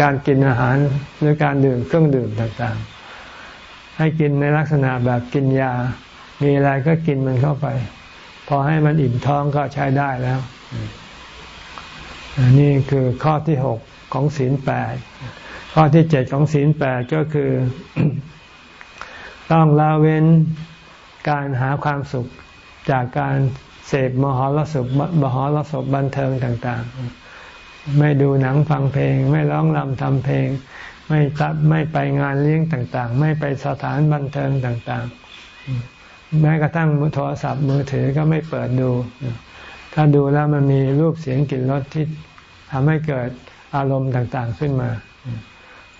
การกินอาหารหรือการดื่มเครื่องดื่มต่างๆ ให้กินในลักษณะแบบกินยา มีอะไรก็กินมันเข้าไป พอให้มันอิ่มท้องก็ใช้ได้แล้วนี่คือข้อที่หกของศีลแปดข้อที่เจ็ดของศีลแปดก็คือ ต้องละเว้นการหาความสุขจากการเสพมหรสพมหรสพบันเทิงต่าง ๆ ไม่ดูหนังฟังเพลง ไม่ร้องรำทำเพลง ไม่ตัดไม่ไปงานเลี้ยงต่างๆ ไม่ไปสถานบันเทิงต่างๆ แม้กระทั่งโทรศัพท์มือถือก็ไม่เปิดดู ถ้าดูแล้วมันมีรูปเสียงกลิ่นรสที่ทำให้เกิดอารมณ์ต่างๆขึ้นมา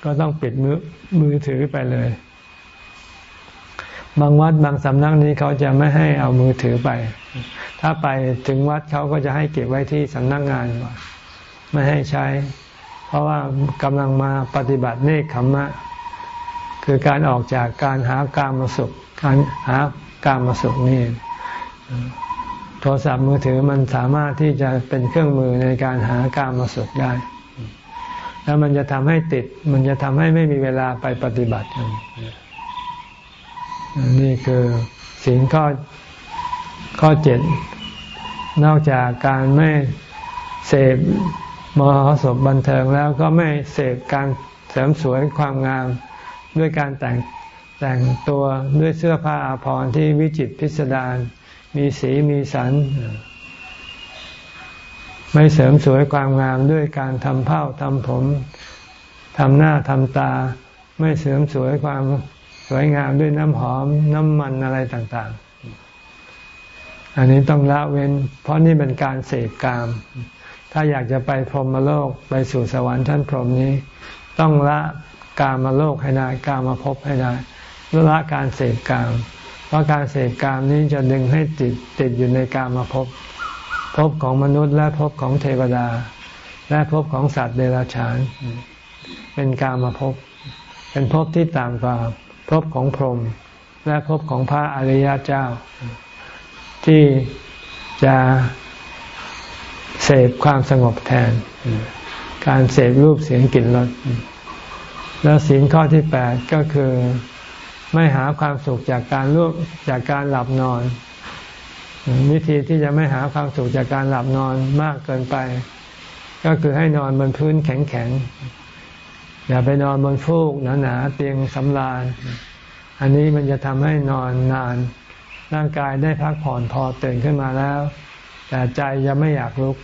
ก็ต้องปิดมือมือถือไปเลย บางวัดบางสำนักนี้เขาจะไม่ให้เอามือถือไป ถ้าไปถึงวัดเขาก็จะให้เก็บไว้ที่สำนักงงานก่อน ไม่ให้ใช้ เพราะว่ากำลังมาปฏิบัติเนคขมมะ คือการออกจากการหาการมาสุข การหาการมาสุขนี่โทรศัพท์มือถือมันสามารถที่จะเป็นเครื่องมือในการหาการมาสุขได้ แล้วมันจะทำให้ติด มันจะทำให้ไม่มีเวลาไปปฏิบัตินี่คือสิ่งข้อข้อเจ็ดนอกจากการไม่เสพ มหสพบันเทิงแล้วก็ไม่เสพการเสริมสวยความงามด้วยการแต่งแต่งตัวด้วยเสื้อผ้าอาภรณ์ที่วิจิตพิสดารมีสีมีสัน ไม่เสริมสวยความงามด้วยการทำเผ้าทำผมทำหน้าทำตา ไม่เสริมสวยความสวยงามด้วยน้ำหอมน้ำมันอะไรต่าง ๆ อันนี้ต้องละเว้น เพราะนี่เป็นการเสพกาม ถ้าอยากจะไปพรหมโลกไปสู่สวรรค์ชั้นพรหมนี้ ต้องละกามาโลกให้ได้กามาพบให้ได้ละการเสพกาม เพราะการเสพกามนี้จะดึงให้ติดติดอยู่ในกามาพบพบของมนุษย์และพบของเทวดา และพบของสัตว์เดรัจฉาน เป็นกามาพบเป็นพบที่ต่างกว่าพบของพรหมและพบของพระอริยเจ้า ที่จะ เสพความสงบแทน การเสพรูปเสียงกลิ่นรสแล้วศีลข้อที่แปดก็คือไม่หาความสุขจากการร่วมจากการหลับนอน วิธีที่จะไม่หาความสุขจากการหลับนอนมากเกินไป ก็คือให้นอนบนพื้นแข็งๆอย่าไปนอนบนฟูกหนาๆเตียงสำราญ อันนี้มันจะทำให้นอนนานร่างกายได้พักผ่อนพอตื่นขึ้นมาแล้ว แต่ใจยังไม่อยากลุก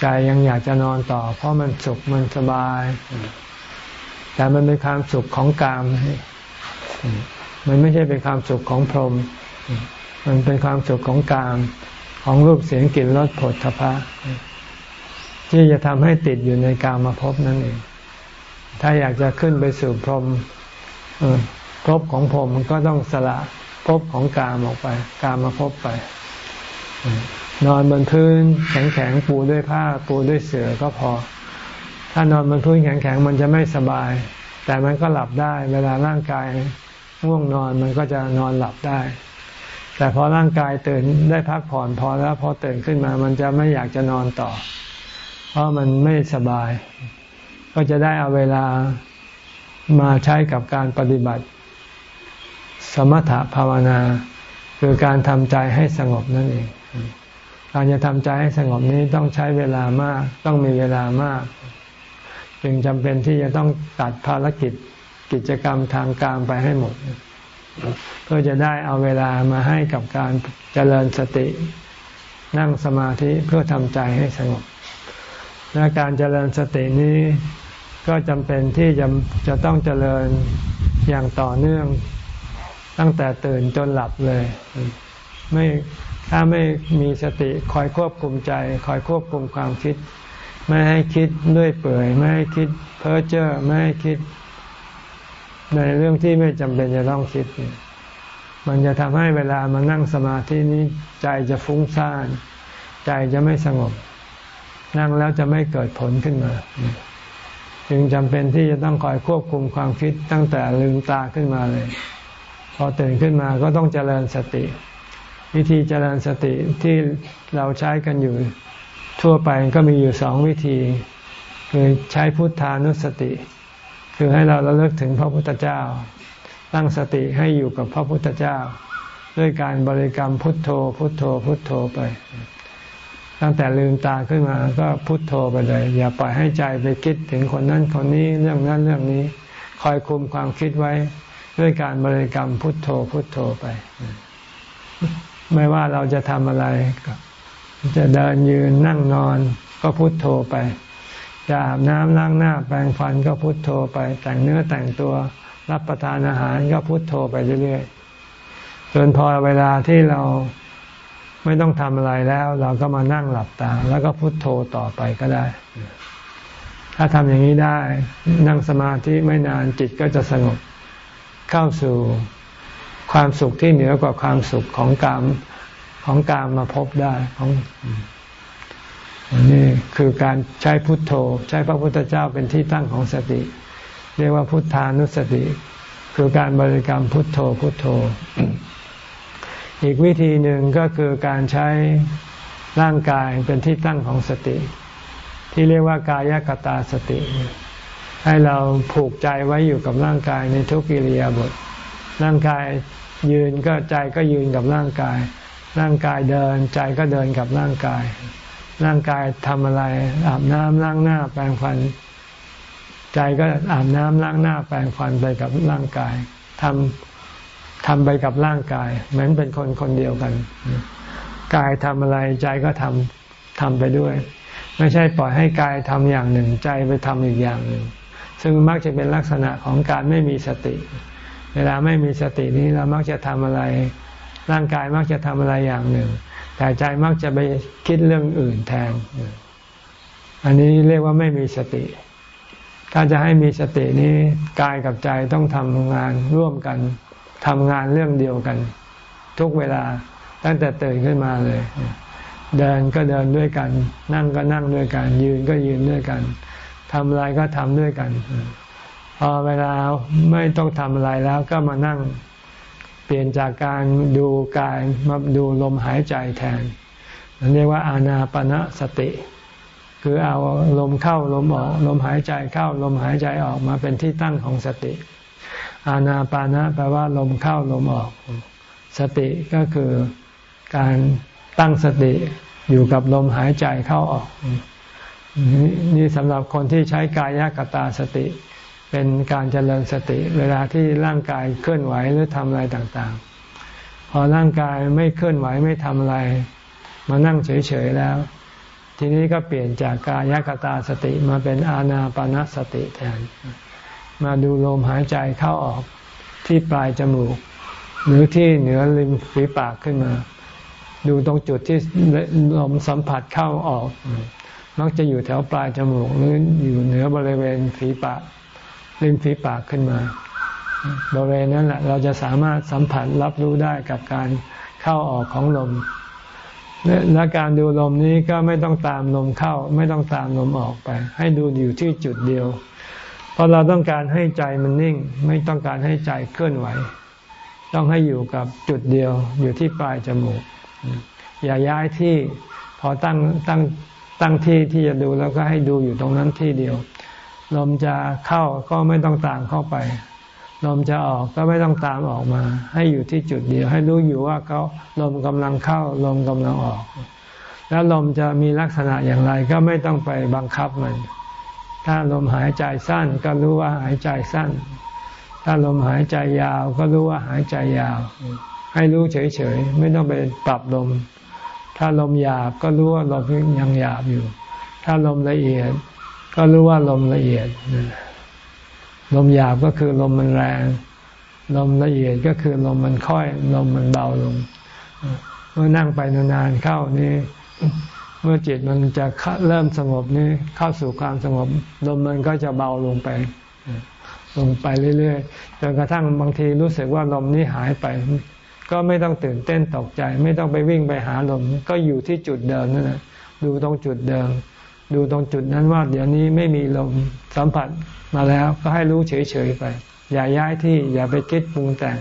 ใจยังอยากจะนอนต่อ เพราะมันสุขมันสบาย แต่มันเป็นความสุขของกาม มันไม่ใช่เป็นความสุขของพรหมมันเป็นความสุขของกาม ของรูปเสียงกลิ่นรสผลทพะ ที่จะทำให้ติดอยู่ในกามมาพบนั่นเอง ถ้าอยากจะขึ้นไปสู่พรหมภพของพรหมมันก็ต้องสละภพของกามออกไป กามมาพบไป นอนบนพื้นแข็งๆปูด้วยผ้าปูด้วยเสื่อก็พอ ถ้านอนบนพื้นแข็งๆมันจะไม่สบาย แต่มันก็หลับได้ เวลาร่างกายง่วงนอนมันก็จะนอนหลับได้ แต่พอร่างกายตื่นได้พักผ่อนพอแล้วพอตื่นขึ้นมา มันจะไม่อยากจะนอนต่อ เพราะมันไม่สบาย ก็จะได้เอาเวลามาใช้กับการปฏิบัติ สมถภาวนา คือการทำใจให้สงบนั่นเอง การจะทำใจให้สงบนี้ต้องใช้เวลามาก ต้องมีเวลามาก จึงจำเป็นที่จะต้องตัดภารกิจกิจกรรมทางการไปให้หมด เพื่อจะได้เอาเวลามาให้กับการเจริญสติ นั่งสมาธิเพื่อทำใจให้สงบ และการเจริญสตินี้ก็จำเป็นที่จะจะต้องเจริญอย่างต่อเนื่องตั้งแต่ตื่นจนหลับเลย ไม่ ถ้าไม่มีสติคอยควบคุมใจ คอยควบคุมความคิด ไม่ให้คิดด้วยเปื่อย ไม่ให้คิดเพ้อเจ้อไม่ให้คิด ในเรื่องที่ไม่จำเป็นจะต้องคิด มันจะทำให้เวลามานั่งสมาธินี้ใจจะฟุ้งซ่าน ใจจะไม่สงบ นั่งแล้วจะไม่เกิดผลขึ้นมา จึงจำเป็นที่จะต้องคอยควบคุมความคิดตั้งแต่ลืมตาขึ้นมาเลย พอตื่นขึ้นมาก็ต้องเจริญสติ วิธีเจริญสติที่เราใช้กันอยู่ทั่วไปก็มีอยู่สองวิธี คือใช้พุทธานุสติ คือให้เราระลึกถึงพระพุทธเจ้า ตั้งสติให้อยู่กับพระพุทธเจ้า ด้วยการบริกรรมพุทโธ พุทโธ พุทโธไป ตั้งแต่ลืมตาขึ้นมาก็พุทโธไปเลย อย่าปล่อยให้ใจไปคิดถึงคนนั้นคนนี้เรื่องนั้นเรื่องนี้ คอยคุมความคิดไว้ ด้วยการบริกรรมพุทโธพุทโธไป ไม่ว่าเราจะทำอะไร จะเดินยืนนั่งนอนก็พุโทโธไป จะอาบน้ำล้างหน้าแปรงฟันก็พุโทโธไป แต่งเนื้อแต่งตัวรับประทานอาหารก็พุโทโธไปเรื่อยๆจนพอเวลาที่เราไม่ต้องทำอะไรแล้ว เราก็มานั่งหลับตา แล้วก็พุโทโธต่อไปก็ได้ ถ้าทำอย่างนี้ได้ นั่งสมาธิไม่นานจิตก็จะสงบเข้าสู่ ความสุขที่เหนือกว่าความสุขของกรรมของการมาพบได้ของนี่คือการใช้พุทโธ ใช้พระพุทธเจ้าเป็นที่ตั้งของสติ เรียกว่าพุทธานุสติ คือการบริกรรมพุทโธพุทโธ อีกวิธีหนึ่งก็คือการใช้ร่างกายเป็นที่ตั้งของสติ ที่เรียกว่ากายกตาสติ ให้เราผูกใจไว้อยู่กับร่างกายในทุกิริยาบทร่างกาย ยืนก็ใจก็ยืนกับร่างกาย ร่างกายเดิน ใจก็เดินกับร่างกาย ร่างกายทำอะไร อาบน้ำล้างหน้าแปรงฟัน ใจก็อาบน้ำล้างหน้าแปรงฟันไปกับร่างกายทำทำไปกับร่างกาย เหมือนเป็นคนคนเดียวกัน กายทำอะไรใจก็ทำทำไปด้วย ไม่ใช่ปล่อยให้กายทำอย่างหนึ่ง ใจไปทำอีกอย่างหนึ่ง ซึ่งมักจะเป็นลักษณะของการไม่มีสติ เวลาไม่มีสตินี้เรามักจะทำอะไร ร่างกายมักจะทำอะไรอย่างหนึ่ง แต่ใจมักจะไปคิดเรื่องอื่นแทน อันนี้เรียกว่าไม่มีสติ ถ้าจะให้มีสตินี้กายกับใจต้องทำงานร่วมกันทำงานเรื่องเดียวกัน ทุกเวลาตั้งแต่ตื่นขึ้นมาเลย เดินก็เดินด้วยกัน นั่งก็นั่งด้วยกัน ยืนก็ยืนด้วยกันทำอะไรก็ทำด้วยกัน อเวลาไม่ต้องทำอะไรแล้วก็มานั่งเปลี่ยนจากการดูกายมาดูลมหายใจแทนเรียกว่าอานาปณะสติ คือเอาลมเข้าลมออก ลมหายใจเข้าลมหายใจออกมาเป็นที่ตั้งของสติ อานาปานะแปลว่าลมเข้าลมออก สติก็คือการตั้งสติอยู่กับลมหายใจเข้าออก นี่สำหรับคนที่ใช้กายกตาสติ เป็นการเจริญสติเวลาที่ร่างกายเคลื่อนไหวหรือทำอะไรต่างๆ พอร่างกายไม่เคลื่อนไหวไม่ทำอะไร มานั่งเฉยๆแล้ว ทีนี้ก็เปลี่ยนจากกายกตาสติมาเป็นอาณาปณะสติแทน มาดูลมหายใจเข้าออกที่ปลายจมูก หรือที่เหนือริมฝีปากขึ้นมา ดูตรงจุดที่ลมสัมผัสเข้าออก มักจะอยู่แถวปลายจมูกหรืออยู่เหนือบริเวณฝีปาก ริมฝีปากขึ้นมาบริเวณนั้นแหละเราจะสามารถสัมผัสรับรู้ได้กับการเข้าออกของลมและการดูลมนี้ก็ไม่ต้องตามลมเข้า ไม่ต้องตามลมออกไป ให้ดูอยู่ที่จุดเดียว เพราะเราต้องการให้ใจมันนิ่ง ไม่ต้องการให้ใจเคลื่อนไหว ต้องให้อยู่กับจุดเดียว อยู่ที่ปลายจมูก อย่าย้ายที่พอตั้งตั้งตั้งที่ที่จะดูแล้วก็ให้ดูอยู่ตรงนั้นที่เดียว ลมจะเข้าก็ไม่ต้องตามเข้าไป ลมจะออกก็ไม่ต้องตามออกมา ให้อยู่ที่จุดเดียว ให้รู้อยู่ว่าเขาลมกำลังเข้า ลมกำลังออก แล้วลมจะมีลักษณะอย่างไรก็ไม่ต้องไปบังคับมัน ถ้าลมหายใจสั้นก็รู้ว่าหายใจสั้น ถ้าลมหายใจยาวก็รู้ว่าหายใจยาว ให้รู้เฉยๆไม่ต้องไปปรับลม ถ้าลมหยาบก็รู้ว่าลมยังหยาบอยู่ ถ้าลมละเอียด ก็รู้ว่าลมละเอียด ลมหยาบก็คือลมมันแรง ลมละเอียดก็คือลมมันค่อย ลมมันเบาลง เมื่อนั่งไปนานๆเข้านี่เมื่อจิตมันจะเริ่มสงบนี่เข้าสู่ความสงบ ลมมันก็จะเบาลงไป ลงไปเรื่อยๆจนกระทั่งบางทีรู้สึกว่าลมนี้หายไป ก็ไม่ต้องตื่นเต้นตกใจ ไม่ต้องไปวิ่งไปหาลม ก็อยู่ที่จุดเดิมนั่นแหละดูตรงจุดเดิม ดูตรงจุดนั้นว่าเดี๋ยวนี้ไม่มีลมสัมผัสมาแล้วก็ให้รู้เฉยๆไป อย่าย้ายที่อย่าไปคิดปรุงแต่ง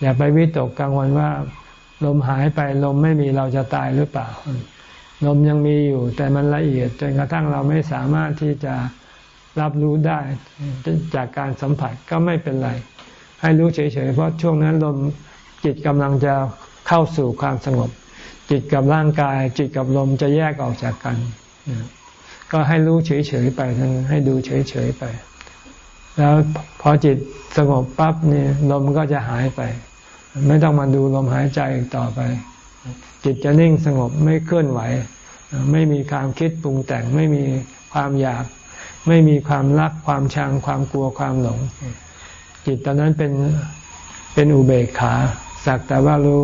อย่าไปวิตกกังวลว่า ลมหายไปลมไม่มีเราจะตายหรือเปล่า ลมยังมีอยู่แต่มันละเอียดจนกระทั่งเราไม่สามารถที่จะรับรู้ได้จากการสัมผัสก็ไม่เป็นไร ให้รู้เฉยๆเพราะช่วงนั้นลมจิตกำลังจะเข้าสู่ความสงบ จิตกับร่างกาย จิตกับลมจะแยกออกจากกัน ก็ให้รู้เฉยๆไปทั้งให้ดูเฉยๆไป แล้วพอจิตสงบปั๊บนี่ลมก็จะหายไป ไม่ต้องมาดูลมหายใจต่อไป จิตจะนิ่งสงบไม่เคลื่อนไหว ไม่มีความคิดปรุงแต่งไม่มีความอยาก ไม่มีความรักความชังความกลัวความหลง จิตตอนนั้นเป็นเป็นอุเบกขาสักแต่ว่ารู้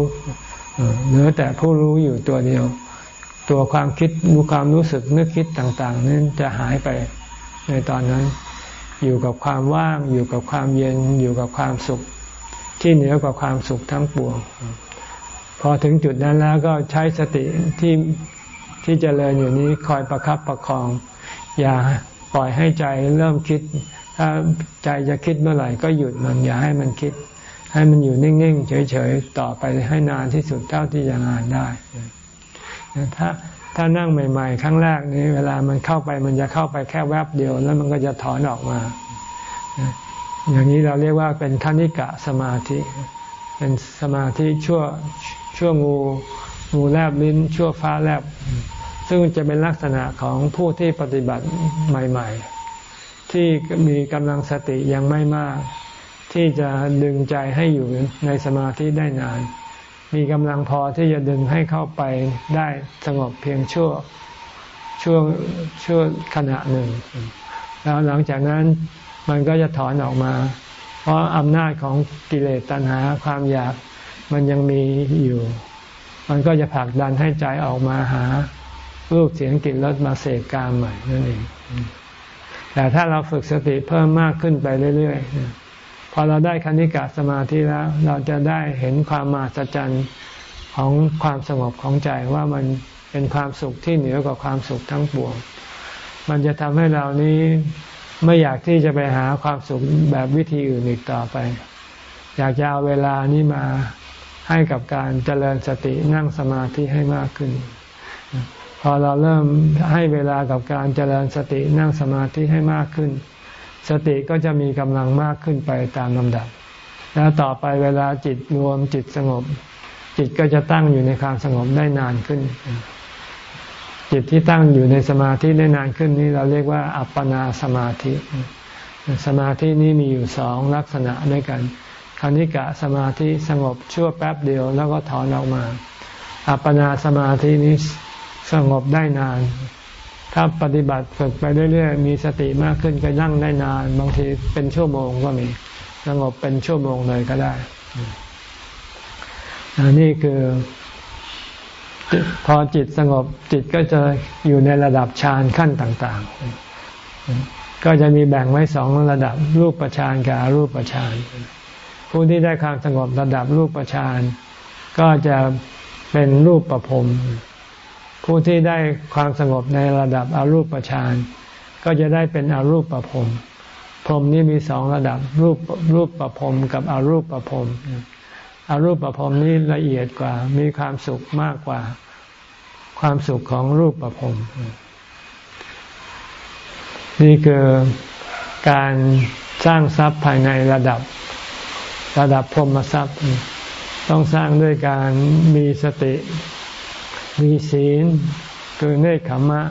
เหลือแต่ผู้รู้อยู่ตัวเดียว ตัวความคิดรู้ความรู้สึกนึกคิดต่างๆนั้นจะหายไปในตอนนั้น อยู่กับความว่าง อยู่กับความเย็น อยู่กับความสุข ที่เหนือกว่าความสุขทั้งปวง พอถึงจุดนั้นแล้วก็ใช้สติที่ที่จเจริญอยู่นี้คอยประครับประคอง อย่าปล่อยให้ใจเริ่มคิด ถ้าใจจะคิดเมื่อไหร่ก็หยุดมันอย่าให้มันคิด ให้มันอยู่นิ่งๆเฉยๆต่อไปให้นานที่สุดเท่าที่จะงานได้ ถ้าถ้านั่งใหม่ ๆ ครั้งแรกนี้เวลามันเข้าไปมันจะเข้าไปแค่แวบเดียว แล้วมันก็จะถอนออกมา อย่างนี้เราเรียกว่าเป็นคณิกะสมาธิ เป็นสมาธิชั่วชั่วงูงูแลบลิ้นชั่วฟ้าแลบ ซึ่งจะเป็นลักษณะของผู้ที่ปฏิบัติใหม่ ๆ ที่มีกำลังสติยังไม่มาก ที่จะดึงใจให้อยู่ในสมาธิได้นาน มีกำลังพอที่จะดึงให้เข้าไปได้สงบเพียงชั่วช่วงช่วงขณะหนึ่ง แล้วหลังจากนั้นมันก็จะถอนออกมา เพราะอำนาจของกิเลสตัณหาความอยากมันยังมีอยู่ มันก็จะผลักดันให้ใจออกมาหารูปเสียงกลิ่นรสมาเสกกามใหม่นั่นเองแต่ถ้าเราฝึกสติเพิ่มมากขึ้นไปเรื่อยๆ พอเราได้คณิกะสมาธิแล้ว เราจะได้เห็นความมาสจรรย์ของความสงบของใจว่ามันเป็นความสุขที่เหนือกว่าความสุขทั้งปวง มันจะทำให้เรานี้ไม่อยากที่จะไปหาความสุขแบบวิธีอื่นอีกต่อไป อยากจะเอาเวลานี้มาให้กับการเจริญสตินั่งสมาธิให้มากขึ้น พอเราเริ่มให้เวลากับการเจริญสตินั่งสมาธิให้มากขึ้น สติก็จะมีกำลังมากขึ้นไปตามลำดับ แล้วต่อไปเวลาจิตรวมจิตสงบ จิตก็จะตั้งอยู่ในความสงบได้นานขึ้น จิตที่ตั้งอยู่ในสมาธิได้นานขึ้นนี้เราเรียกว่า อัปปนาสมาธิ สมาธินี้มีอยู่สองลักษณะด้วยกันคณิกะสมาธิสงบชั่วแป๊บเดียวแล้วก็ถอนออกมา อัปปนาสมาธินี้สงบได้นาน ถ้าปฏิบัติฝึกไปเรื่อยๆ มีสติมากขึ้นก็นั่งได้นาน บางทีเป็นชั่วโมงก็มีสงบเป็นชั่วโมงเลยก็ได้นนี่คือ พอจิตสงบจิตก็จะอยู่ในระดับฌานขั้นต่าง ๆ ก็จะมีแบ่งไว้สองระดับรูปฌานกับรูปฌานผู้ที่ได้ความสงบระดับรูปฌานก็จะเป็นรูปประพรม ผู้ที่ได้ความสงบในระดับอรูปฌานก็จะได้เป็นอรูปประพรมพรมนี้มีสองระดับรูปรูปประพรมกับอรูปประพรมอารูปประพรมนี้ละเอียดกว่า มีความสุขมากกว่า ความสุขของรูปประพรมนี่คือการสร้างทรัพย์ภายในระดับระดับพรหมทรัพย์ ต้องสร้างด้วยการมีสติ มีศีลคือเนคขมะ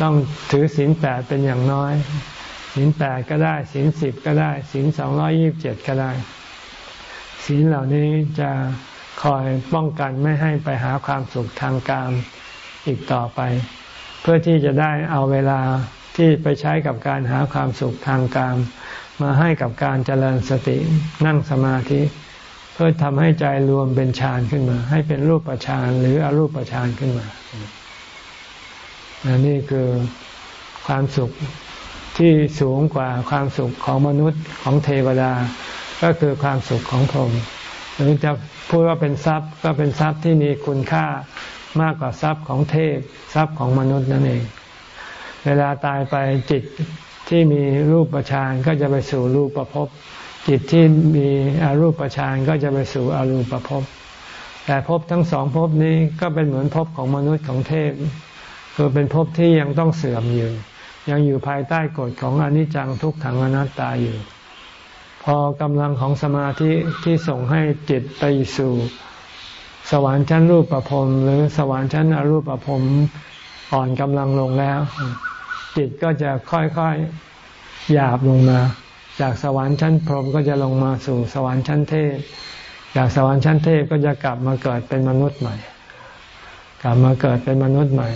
ต้องถือศีลแปดเป็นอย่างน้อยศีลแปดก็ได้ศีลสิบก็ได้ศีลสองร้อยี่บเจ็ดก็ได้ศีลเหล่านี้จะคอยป้องกันไม่ให้ไปหาความสุขทางกามอีกต่อไป เพื่อที่จะได้เอาเวลาที่ไปใช้กับการหาความสุขทางกาม มาให้กับการเจริญสตินั่งสมาธิ เพื่อทำให้ใจรวมเป็นฌานขึ้นมา ให้เป็นรูปฌานหรืออรูปฌานขึ้นมาอันนี้คือความสุขที่สูงกว่าความสุขของมนุษย์ของเทวดา ก็คือความสุขของพรหมหรือจะพูดว่าเป็นทรัพย์ก็เป็นทรัพย์ที่มีคุณค่ามากกว่าทรัพย์ของเทพทรัพย์ของมนุษย์นั่นเอง เวลาตายไปจิตที่มีรูปปานก็จะไปสู่รูปประพบ จิตที่มีอรูปประชานก็จะไปสู่อรูปประพบแต่ภพทั้งสองภพนี้ก็เป็นเหมือนภพของมนุษย์ของเทพคือเป็นภพที่ยังต้องเสื่อมอยู่ ยังอยู่ภายใต้กฎของอนิจจังทุกขังอนัตตาอยู่ พอกำลังของสมาธิที่ส่งให้จิตไปสู่ สวรรค์ชั้นรูปประพรมหรือสวรรค์ชั้นอรูปประพรมอ่อนกำลังลงแล้ว จิตก็จะค่อยๆหยาบลงมา จากสวรรค์ชั้นพรหมก็จะลงมาสู่สวรรค์ชั้นเทพ จากสวรรค์ชั้นเทพก็จะกลับมาเกิดเป็นมนุษย์ใหม่ กลับมาเกิดเป็นมนุษย์ใหม่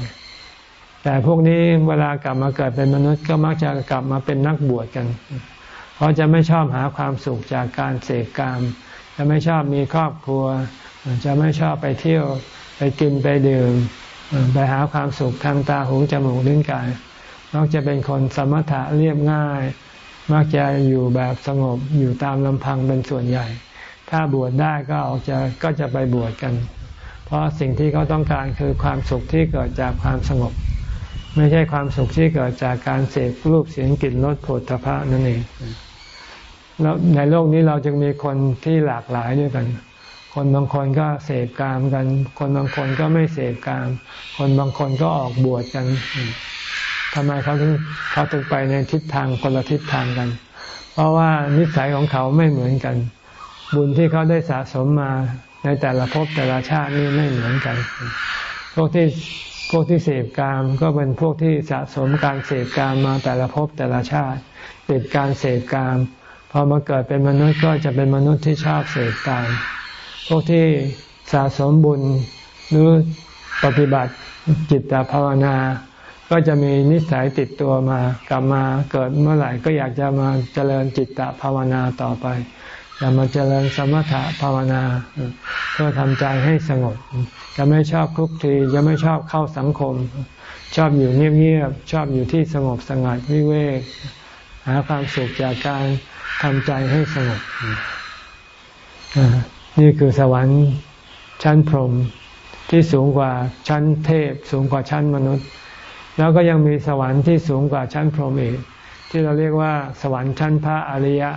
แต่พวกนี้เวลากลับมาเกิดเป็นมนุษย์ก็มักจะกลับมาเป็นนักบวชกัน เพราะจะไม่ชอบหาความสุขจากการเสพกามจะไม่ชอบมีครอบครัว จะไม่ชอบไปเที่ยวไปกินไปดื่มไปหาความสุขทางตาหูจมูกลิ้นกายมักจะเป็นคนสมถะเรียบง่าย มักจะอยู่แบบสงบอยู่ตามลำพังเป็นส่วนใหญ่ ถ้าบวชได้ก็ออกจะก็จะไปบวชกัน เพราะสิ่งที่เขาต้องการคือความสุขที่เกิดจากความสงบ ไม่ใช่ความสุขที่เกิดจากการเสพรูปเสียงกลิ่นรสผลทพะนั่นเองแล้วในโลกนี้เราจึงมีคนที่หลากหลายด้วยกัน คนบางคนก็เสพกามกัน คนบางคนก็ไม่เสพกาม คนบางคนก็ออกบวชกัน ทำไมเขาถึงเขาถึงไปในทิศทางคนละทิศทางกัน เพราะว่านิสัยของเขาไม่เหมือนกัน บุญที่เขาได้สะสมมาในแต่ละภพแต่ละชาตินี่ไม่เหมือนกัน พวกที่พวกที่เสพกามก็เป็นพวกที่สะสมการเสพกามมาแต่ละภพแต่ละชาติติดการเสพกามพอมาเกิดเป็นมนุษย์ก็จะเป็นมนุษย์ที่ชอบเสพกามพวกที่สะสมบุญหรือปฏิบัติจิตตภาวนา ก็จะมีนิสัยติดตัวมากลับมาเกิดเมื่อไหร่ก็อยากจะมาเจริญจิตตภาวนาต่อไปจะมาเจริญสมถะภาวนา เพื่อทำใจให้สงบ จะไม่ชอบคลุกคลีจะไม่ชอบเข้าสังคม ชอบอยู่เงียบๆชอบอยู่ที่สงบสงัดวิเวกหาความสุขจากการทำใจให้สงบนี่คือสวรรค์ชั้นพรหมที่สูงกว่าชั้นเทพ สูงกว่าชั้นมนุษย์ แล้วก็ยังมีสวรรค์ที่สูงกว่าชั้นพรหมอีกที่เราเรียกว่าสวรรค์ชั้นพระอริยะ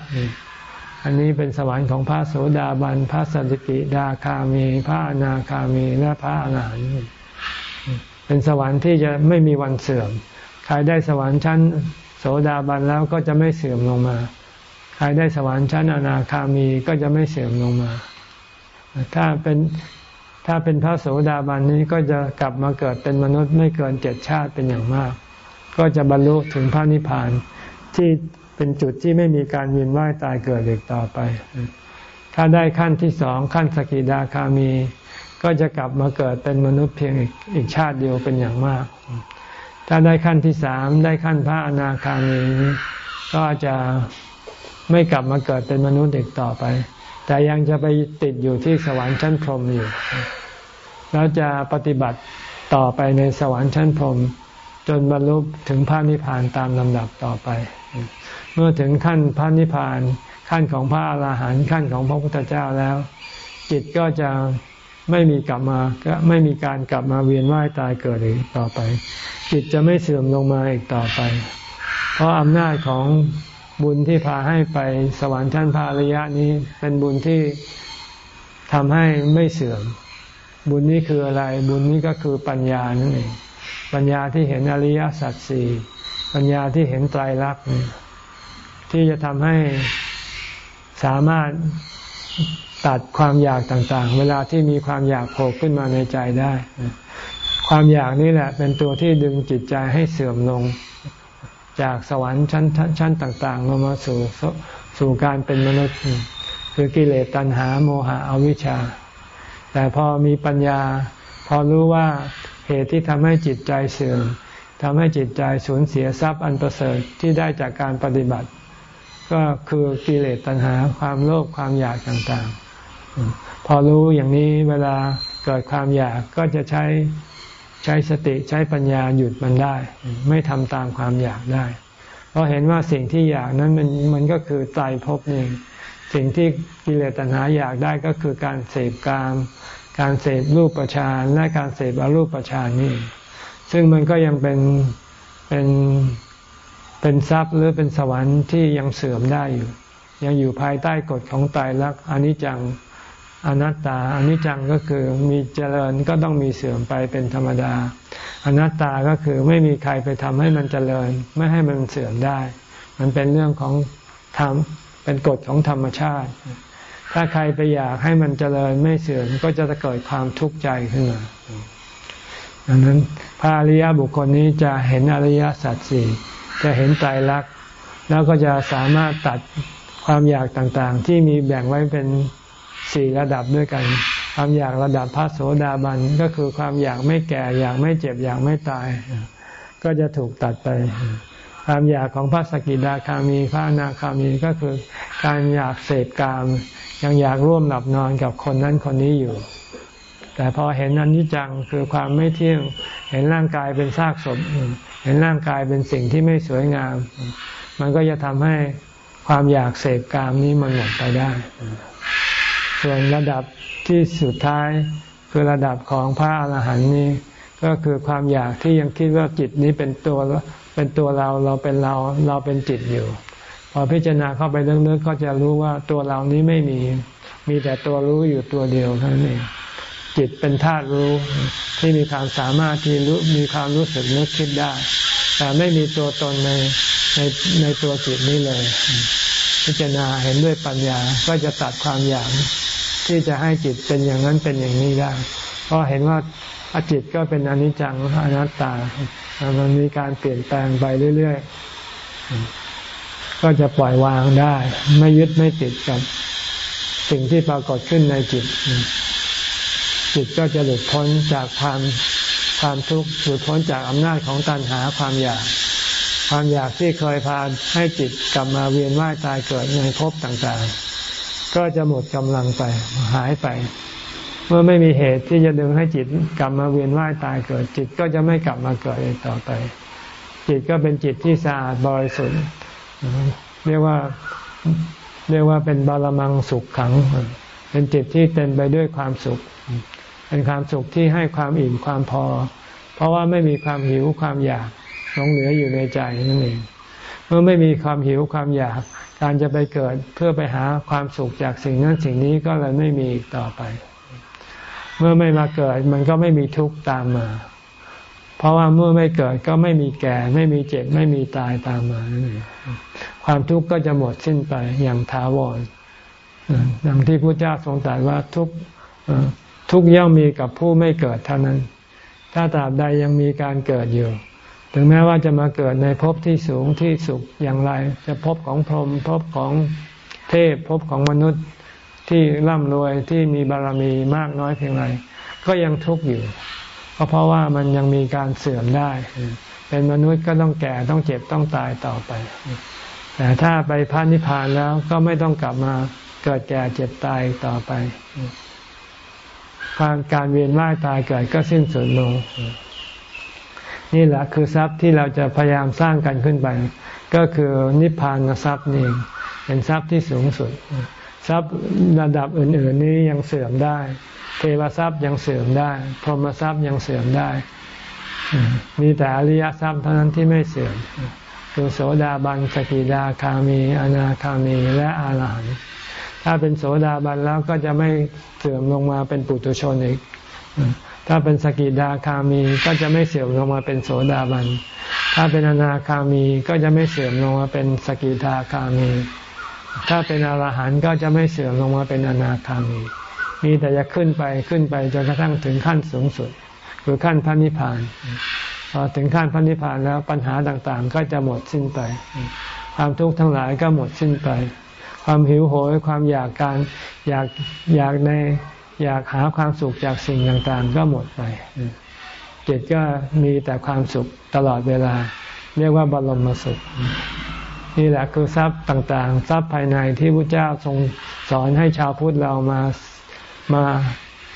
อันนี้เป็นสวรรค์ของพระโสดาบัน พระสันติดาคามี พระอนาคามีและพระอรหันต์เป็นสวรรค์ที่จะไม่มีวันเสื่อม ใครได้สวรรค์ชั้นโสดาบันแล้วก็จะไม่เสื่อมลงมา ใครได้สวรรค์ชั้นอนาคามีก็จะไม่เสื่อมลงมา ถ้าเป็น ถ้าเป็นพระโสดาบันนี้ก็จะกลับมาเกิดเป็นมนุษย์ไม่เกินเจ็ดชาติเป็นอย่างมาก ก็จะบรรลุถึงพระนิพพานที่เป็นจุดที่ไม่มีการเวียนว่ายตายเกิดอีกต่อไป ถ้าได้ขั้นที่สองขั้นสกิดาคามี ก็จะกลับมาเกิดเป็นมนุษย์เพียงอีกชาติเดียวเป็นอย่างมาก ถ้าได้ขั้นที่สามได้ขั้นพระอนาคามี ก็จะไม่กลับมาเกิดเป็นมนุษย์อีกต่อไป แต่ยังจะไปติดอยู่ที่สวรรค์ชั้นพรหมอยู่ แล้วจะปฏิบัติต่อไปในสวรรค์ชั้นพรหมจนบรรลุถึงพระนิพพานตามลำดับต่อไป เมื่อถึงขั้นพระนิพพานขั้นของพระอาหารหันต์ขั้นของพระพุทธเจ้าแล้ว จิตก็จะไม่มีกลับมาก็ไม่มีการกลับมาเวียนว่ายตายเกิดอีกต่อไป จิตจะไม่เสื่อมลงมาอีกต่อไป เพราะอำนาจของ บุญที่พาให้ไปสวรรค์ชั้นพระอริยะนี้ เป็นบุญที่ทำให้ไม่เสื่อม บุญนี้คืออะไร บุญนี้ก็คือปัญญานั่นเอง ปัญญาที่เห็นอริยสัจสี่ ปัญญาที่เห็นไตรลักษณ์ที่จะทำให้สามารถตัดความอยากต่างๆ เวลาที่มีความอยากโผล่ขึ้นมาในใจได้ ความอยากนี้แหละ เป็นตัวที่ดึงจิตใจให้เสื่อมลง จากสวรรค์ชั้นชั้นต่างๆลงมาสู่สู่การเป็นมนุษย์ คือกิเลสตัณหาโมหะอวิชชา แต่พอมีปัญญา พอรู้ว่าเหตุที่ทำให้จิตใจเสื่อมทำให้จิตใจสูญเสียทรัพย์อันประเสริฐที่ได้จากการปฏิบัติ ก็คือกิเลสตัณหาความโลภความอยากต่างๆ พอรู้อย่างนี้เวลาเกิดความอยากก็จะใช้ ใช้สติใช้ปัญญาหยุดมันได้ ไม่ทำตามความอยากได้ เพราะเห็นว่าสิ่งที่อยากนั้นมันมันก็คือใจพบนี่สิ่งที่กิเลสตัณหาอยากได้ก็คือการเสพกาม การเสพรูปประชานและการเสพอรูปประชานนี่ซึ่งมันก็ยังเป็นเป็นเป็นทรัพย์หรือเป็นสวรรค์ที่ยังเสื่อมได้อยู่ ยังอยู่ภายใต้กฎของตายรักอนิจจัง อนัตตาอนิจจังก็คือมีเจริญก็ต้องมีเสื่อมไปเป็นธรรมดา อนัตตาก็คือไม่มีใครไปทำให้มันเจริญ ไม่ให้มันเสื่อมได้ มันเป็นเรื่องของธรรมเป็นกฎของธรรมชาติ ถ้าใครไปอยากให้มันเจริญไม่เสื่อมก็จะเกิดความทุกข์ใจขึ้นมาดังนั้นพระอริยบุคคลนี้จะเห็นอริยสัจสี่จะเห็นไตรลักษณ์แล้วก็จะสามารถตัดความอยากต่างๆ ที่มีแบ่งไว้เป็น สี่ระดับด้วยกัน ความอยากระดับพระโสดาบันก็คือความอยากไม่แก่อยากไม่เจ็บอยากไม่ตาย ก็จะถูกตัดไป ความอยากของพระสกิดาคามีพระอนาคามีก็คือการอยากเสพกาม ยังอยากร่วมหลับนอนกับคนนั้นคนนี้อยู่ แต่พอเห็นอนิจจังคือความไม่เที่ยง เห็นร่างกายเป็นซากศพ เห็นร่างกายเป็นสิ่งที่ไม่สวยงาม มันก็จะทำให้ความอยากเสพกามนี้มันหมดไปได้ ส่วนระดับที่สุดท้ายคือระดับของพระอรหันต์นี้ ก็คือความอยากที่ยังคิดว่าจิตนี้เป็นตัวเป็นตัวเราเราเป็นเราเราเป็นจิตอยู่ พอพิจารณาเข้าไปเรื่องๆก็จะรู้ว่าตัวเรานี้ไม่มี มีแต่ตัวรู้อยู่ตัวเดียวเท่านั้นเองจิตเป็นธาตุรู้ที่มีความสามารถที่รู้มีความรู้สึกนึกคิดได้ แต่ไม่มีตัวตนในในในตัวจิตนี้เลย พิจารณาเห็นด้วยปัญญาก็จะตัดความอยาก ที่จะให้จิตเป็นอย่างนั้นเป็นอย่างนี้ได้ เพราะเห็นว่าอจิตก็เป็นอนิจจังอนัตตา มันมีการเปลี่ยนแปลงไปเรื่อยๆ ก็จะปล่อยวางได้ ไม่ยึดไม่ติดกับสิ่งที่ปรากฏขึ้นในจิต จิตก็จะหลุดพ้นจากความความทุกข์หลุดพ้นจากอำนาจของตัณหาความอยาก ความอยากที่เคยพาให้จิตกลับมาเวียนว่ายตายเกิดในภพต่างๆ ก็จะหมดกำลังไปหายไป เมื่อไม่มีเหตุที่จะดึงให้จิตกลับมาเวียนว่ายตายเกิด จิตก็จะไม่กลับมาเกิดอีกต่อไป จิตก็เป็นจิตที่สะอาดบริสุทธิ์เรียกว่าเรียกว่าเป็นบาลมังสุขขัง เป็นจิตที่เต็มไปด้วยความสุข เป็นความสุขที่ให้ความอิ่มความพอ เพราะว่าไม่มีความหิวความอยากหลงเหลืออยู่ในใจนั่นเอง เมื่อไม่มีความหิวความอยาก การจะไปเกิดเพื่อไปหาความสุขจากสิ่งนั้นสิ่งนี้ก็เลยไม่มีต่อไป เมื่อไม่มาเกิดมันก็ไม่มีทุกข์ตามมา เพราะว่าเมื่อไม่เกิดก็ไม่มีแก่ ไม่มีเจ็บ ไม่มีตายตามมานั่นเองความทุกข์ก็จะหมดสิ้นไปอย่างถาวรดังที่พระเจ้าทรงตรัสว่าทุกทุกย่อมมีกับผู้ไม่เกิดเท่านั้น ถ้าตราบใดยังมีการเกิดอยู่ ถึงแม้ว่าจะมาเกิดในภพที่สูงที่สุขอย่างไร จะภพของพรหมภพของเทพภพของมนุษย์ที่ร่ำรวยที่มีบารมีมากน้อยเพียงไรก็ยังทุกข์อยู่ ก็เพราะว่ามันยังมีการเสื่อมได้ เป็นมนุษย์ก็ต้องแก่ต้องเจ็บต้องตายต่อไป แต่ถ้าไปพระนิพพานแล้วก็ไม่ต้องกลับมาเกิดแก่เจ็บตายต่อไปการการเวียนว่ายตายเกิดก็สิ้นสุดลง นี่แหละคือทรัพย์ที่เราจะพยายามสร้างกันขึ้นไป ก็คือนิพพานทรัพย์นี่เป็นทรัพย์ที่สูงสุด ทรัพย์ระดับอื่น ๆ นี้ยังเสื่อมได้ เทวทรัพย์ยังเสื่อมได้ พรหมทรัพย์ยังเสื่อมได้ มีแต่อริยทรัพย์เท่านั้นที่ไม่เสื่อมคือโสดาบันสกิดาคามี อนาคามีและอาหารหันต์ถ้าเป็นโสดาบันแล้วก็จะไม่เสื่อมลงมาเป็นปุถุชนอีก ถ้าเป็นสกิดาคามีก็จะไม่เสื่อมลงมาเป็นโสดาบัน ถ้าเป็นอนาคามีก็จะไม่เสื่อมลงมาเป็นสกิดาคามี ถ้าเป็นอรหันต์ก็จะไม่เสื่อมลงมาเป็นอนาคามี มีแต่จะขึ้นไปขึ้นไปจนกระทั่งถึงขั้นสูงสุด คือขั้นพระนิพพาน พอถึงขั้นพระนิพพานแล้วปัญหาต่างๆ ก็จะหมดสิ้นไป ความทุกข์ทั้งหลายก็หมดสิ้นไป ความหิวโหยความอยากการอยากอยากใน อยากหาความสุขจากสิ่งต่างๆ ก็หมดไป จิตก็มีแต่ความสุขตลอดเวลา เรียกว่าบรมสุข นี่แหละคือทรัพย์ต่างๆ ทรัพย์ภายในที่พระเจ้าทรงสอนให้ชาวพุทธเรามามา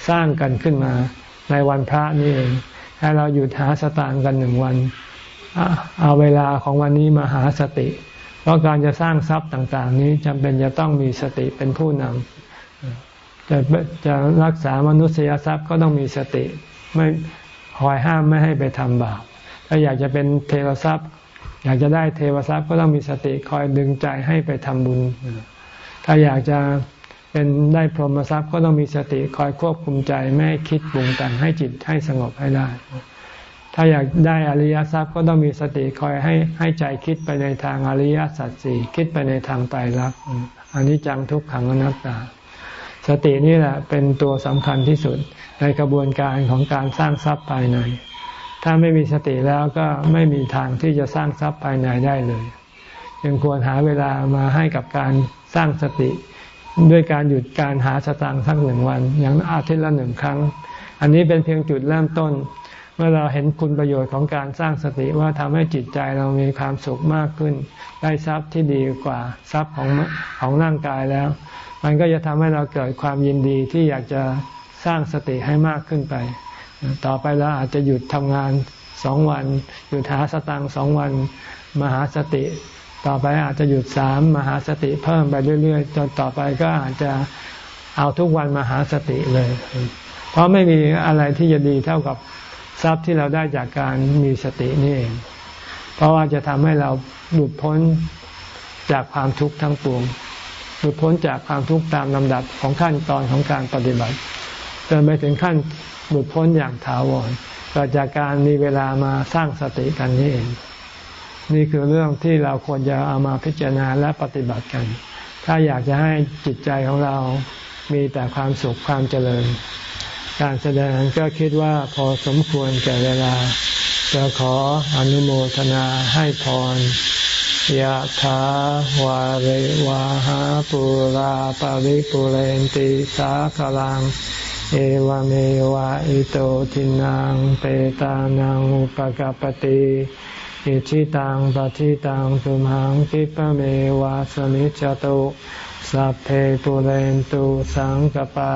สร้างกันขึ้นมา ในวันพระนี่เองให้เราหยุดหาสตางค์กันหนึ่งวันเอาเวลาของวันนี้มาหาสติ เพราะการจะสร้างทรัพย์ต่าง ๆ นี้จำเป็นจะต้องมีสติเป็นผู้นำ จะจะรักษามนุษยทรัพย์ก็ต้องมีสติ ไม่คอยห้ามไม่ให้ไปทำบาปถ้าอยากจะเป็นเทวทรัพย์ อยากจะได้เทวทรัพย์ก็ต้องมีสติคอยดึงใจให้ไปทำบุญ ถ้าอยากจะเป็นได้พรหมทรัพย์ก็ต้องมีสติคอยควบคุมใจไม่ให้คิดปรุงแต่งให้จิตให้สงบให้ได้ ถ้าอยากได้อริยทรัพย์ก็ต้องมีสติคอยให้ให้ใจคิดไปในทางอริยสัจสี่คิดไปในทางไตรลักษณ์อันนี้จังทุกขังอนัตตา สตินี่แหละเป็นตัวสำคัญที่สุดในกระบวนการของการสร้างทรัพย์ภายใน ถ้าไม่มีสติแล้วก็ไม่มีทางที่จะสร้างทรัพย์ภายในได้เลยยังควรหาเวลามาให้กับการสร้างสติ ด้วยการหยุดการหาสตางค์สักหนึ่งวัน อย่างอาทิตย์ละหนึ่งครั้ง อันนี้เป็นเพียงจุดเริ่มต้น เมื่อเราเห็นคุณประโยชน์ของการสร้างสติว่าทำให้จิตใจเรามีความสุขมากขึ้น ได้ทรัพย์ที่ดีกว่าทรัพย์ของของร่างกายแล้วมันก็จะทำให้เราเกิดความยินดีที่อยากจะสร้างสติให้มากขึ้นไป ต่อไปเราอาจจะหยุดทำงานสองวัน หยุดหาสตางค์สองวันมาหาสติ ต่อไปอาจจะหยุดสามมหาสติเพิ่มไปเรื่อยๆจนต่อไปก็อาจจะเอาทุกวันมาหาสติเลย เพราะไม่มีอะไรที่จะดีเท่ากับทรัพย์ที่เราได้จากการมีสตินี่เอง เพราะว่าจะทำให้เราหลุดพ้นจากความทุกข์ทั้งปวง หลุดพ้นจากความทุกข์ตามลำดับของขั้นตอนของการปฏิบัติจนไปถึงขั้นหลุดพ้นอย่างถาวรก็จากการมีเวลามาสร้างสติกันนี่เอง นี่คือเรื่องที่เราควรจะเอามาพิจารณาและปฏิบัติกัน ถ้าอยากจะให้จิตใจของเรามีแต่ความสุขความเจริญ การแสดงก็คิดว่าพอสมควรแก่เวลาจะขออนุโมทนาให้พร ยะถาวาริวาหาปุราปาริปุเรนติสาคลัง เอวเมวะอิโตทินังเปตานังอุปกปติอิชิตังปฏิตังตุมหังคิปเมวะสมิจจตุสัพเพปุเรนตุสังกปา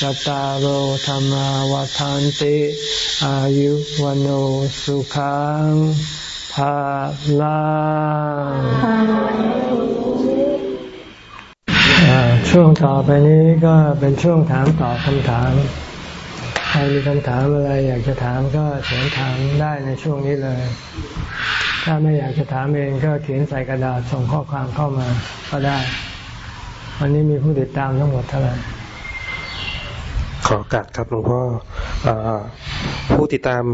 สตารโหธรรมวาทานติอายุวันโอสุขังภาลาช่วงต่อไปนี้ก็เป็นช่วงถามตอบคำถาม ใครมีคำถามอะไรอยากจะถามก็เขียนถามได้ในช่วงนี้เลย ถ้าไม่อยากจะถามเองก็เขียนใส่กระดาษส่งข้อความเข้ามาก็ได้ วันนี้มีผู้ติดตามทั้งหมดเท่าไหร่ ขอกัดครับหลวงพ่ออผู้ติดตาม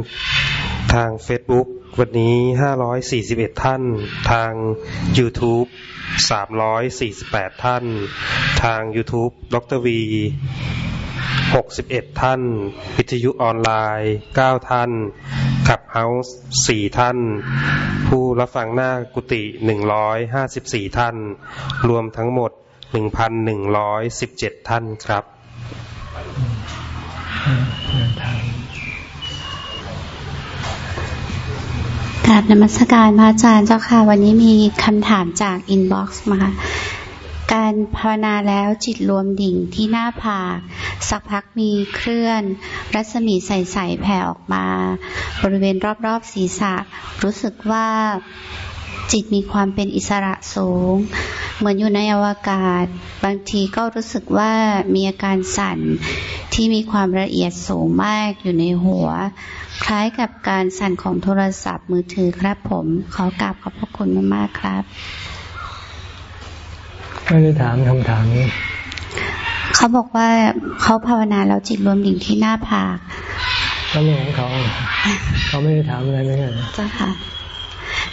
ทาง Facebook วันนี้ 541 ท่าน ทาง YouTube 348 ท่าน ทาง YouTube ดรวี61 ท่าน วิทยุออนไลน์ 9 ท่านขับเฮาส์4ท่าน ผู้รับฟังหน้ากุฏิ154 ท่าน รวมทั้งหมด 1,117 ท่านครับ กราบนมัสการพระอาจารย์เจ้าค่ะ วันนี้มีคำถามจาก inbox มาการภาวนาแล้วจิตรวมดิ่งที่หน้าผากสักพักมีเคลื่อน รัศมีใสๆแผ่ออกมา บริเวณรอบๆศีรษะ รู้สึกว่า จิตมีความเป็นอิสระสูง เหมือนอยู่ในอวกาศ บางทีก็รู้สึกว่ามีอาการสั่นที่มีความละเอียดสูงมากอยู่ในหัว คล้ายกับการสั่นของโทรศัพท์มือถือครับผมขอกราบขอบพระคุณมากๆครับไม่ได้ถามคำถามนี้เขาบอกว่าเขาภาวนาแล้วจิตรวมดิ่งที่หน้าผากก็เรื่องของเขา เขาไม่ได้ถามอะไรไม่ใช่เจ้าค่ะ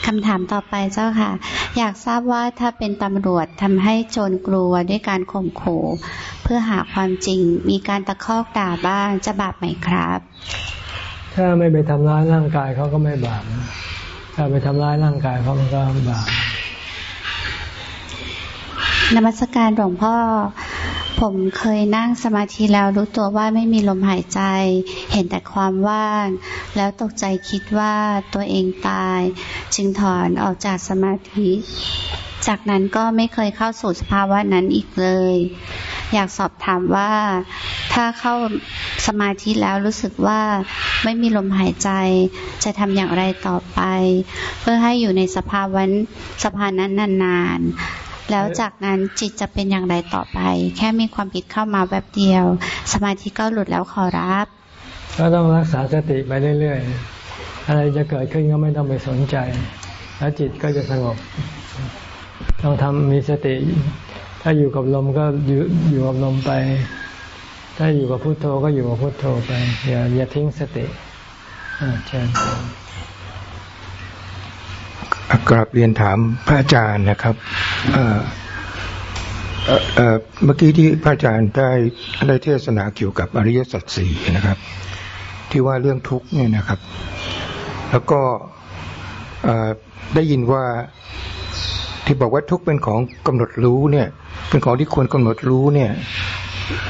คำถามต่อไปเจ้าค่ะ อยากทราบว่าถ้าเป็นตำรวจทำให้โจรกลัวด้วยการข่มขู่เพื่อหาความจริงมีการตะคอกด่าบ้างจะบาปไหมครับ ถ้าไม่ไปทำร้ายร่างกายเขาก็ไม่บาปถ้าไปทำร้ายร่างกายเขาก็บาปนมัสการหลวงพ่อผมเคยนั่งสมาธิแล้วรู้ตัวว่าไม่มีลมหายใจ เห็นแต่ความว่าง แล้วตกใจคิดว่าตัวเองตาย จึงถอนออกจากสมาธิ จากนั้นก็ไม่เคยเข้าสู่สภาวะนั้นอีกเลย อยากสอบถามว่าถ้าเข้าสมาธิแล้วรู้สึกว่าไม่มีลมหายใจ จะทำอย่างไรต่อไป เพื่อให้อยู่ในสภาวะสภานั้นนานๆ แล้วจากนั้นจิตจะเป็นอย่างไรต่อไป แค่มีความคิดเข้ามาแบบเดียว สมาธิก็หลุดแล้วขอรับ ก็ต้องรักษาสติไปเรื่อยๆ อะไรจะเกิดขึ้นก็ไม่ต้องไปสนใจ แล้วจิตก็จะสงบ ต้องทำมีสติ ถ้าอยู่กับลมก็อยู่อยู่กับลมไป ถ้าอยู่กับพุโทโธก็อยู่กับพุโทโธไป อย่าอย่าทิ้งสติอ่าเชิญกราบเรียนถามพระอาจารย์นะครับเมื่อกี้ที่พระอาจารย์ได้ได้เทศนาเกี่ยวกับอริยสัจสี่นะครับ ที่ว่าเรื่องทุกข์เนี่ยนะครับ แล้วก็ได้ยินว่าที่บอกว่าทุกข์เป็นของกำหนดรู้เนี่ย เป็นของที่ควรกำหนดรู้เนี่ย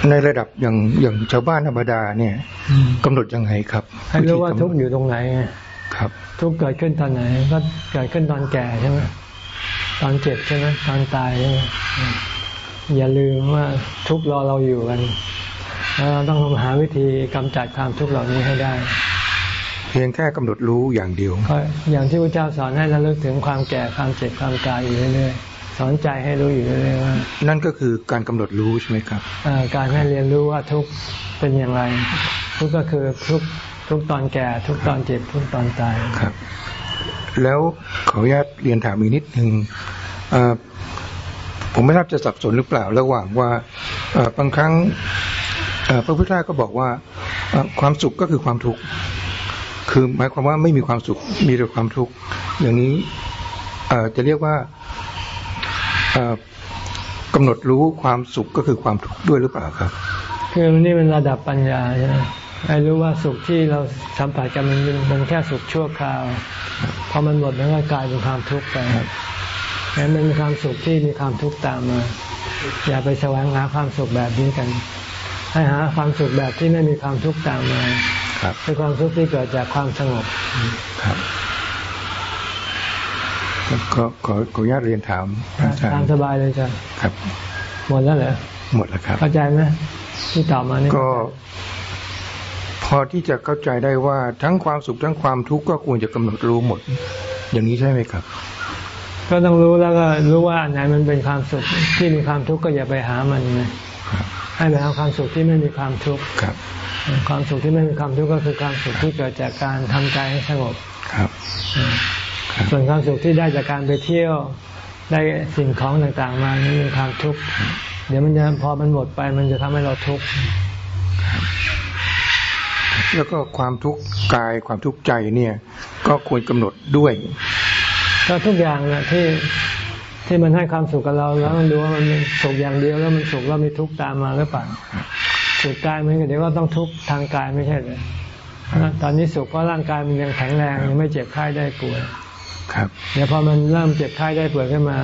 ในระดับอย่างอย่างชาวบ้านธรรมดาเนี่ยกำหนดยังไงครับให้รู้ว่าทุกข์อยู่ตรงไหนครับ ทุกเกิดขึ้นตอนไหน ก็เกิดขึ้นตอนแก่ใช่ไหมตอนเจ็บใช่ไหมตอนตายใช่ไหมอย่าลืมว่าทุกรอเราอยู่กันแล้วเราต้องหาวิธีกำจัดความทุกข์เหล่านี้ให้ได้ เพียงแค่กำหนดรู้อย่างเดียว อย่างที่พระเจ้าสอนให้เราเลิกถึงความแก่ความเจ็บความตายอยู่เรื่อยสอนใจให้รู้อยู่เรื่อยๆว่า นั่นก็คือการกำหนดรู้ใช่ไหมครับเอ่อการให้เรียนรู้ว่าทุกข์เป็นอย่างไร ทุกข์ก็คือทุกข์ทุกข์ตอนแก่ ทุกข์ตอนเจ็บทุกข์ตอนตายครับ แล้วขออนุญาตเรียนถามอีกนิดหนึ่งเอ่อผมไม่ทราบจะสับสนหรือเปล่าระหว่างว่าเอ่อบางครั้งเอ่อพระพุทธเจ้าก็บอกว่าเอ่อความสุขก็คือความทุกข์ คือหมายความว่าไม่มีความสุขมีแต่ความทุกข์อย่างนี้เอจะเรียกว่าอ่อกำหนดรู้ความสุขก็คือความทุกข์ด้วยหรือเปล่าครับ คือนี่เป็นระดับปัญญาใช่ไหมให้รู้ว่าสุขที่เราสัมผัสกันมันเป็นมันแค่สุขชั่วคราวพอมันหมดมันก็กลายเป็นความทุกข์ไปงั้นมันมีความสุขที่มีความทุกข์ตามมา อย่าไปแสวงหาความสุขแบบนี้กัน ให้หาความสุขแบบที่ไม่มีความทุกข์ตามมา เป็นความสุขที่เกิดจากความสงบครับครับขอขอขออนุญาตเรียนถามพระอาจารตามย์สบายเลยจ้ะครับ หมดแล้วเหรอหมดแล้วครับ เข้าใจไหมที่ตอบมานี่ก็พอที่จะเข้าใจได้ว่าทั้งความสุขทั้งความทุกข์ก็ควรจะกำหนดรู้หมด อย่างนี้ใช่ไหมครับ ก็ต้องรู้แล้วก็รู้ว่าอันไหนมันเป็นความสุขที่มีความทุกข์ก็อย่าไปหามันไงครับให้ไปหาความสุขที่ไม่มีความทุกข์ ครับความสุขที่ไม่มีความทุกข์ก็คือความสุขที่เกิดจากการทำใจให้สงบครับครับส่วนความสุขที่ได้จากการไปเที่ยวได้สิ่งของต่างๆมานี่เป็นความทุกข์เดี๋ยวมันจะพอมันหมดไป มันจะทำให้เราทุกข์แล้วก็ความทุกข์กายความทุกข์ใจเนี่ย ก็ควรกำหนดด้วย ก็ทุกอย่างนะที่ที่มันให้ความสุขกับเราแล้วมันดูว่ามันสุขอย่างเดียวแล้วมันสุขแล้วมีทุกข์ตามมาหรือเปล่า สุขกายมันก็เดี๋ยวก็ต้องทุกข์ทางกายไม่ใช่เลยตอนนี้สุขเพราะร่างกายมันยังแข็งแรงยังไม่เจ็บไข้ได้ป่วยครับเดี๋ยวพอมันเริ่มเจ็บไข้ได้ป่วยขึ้นมา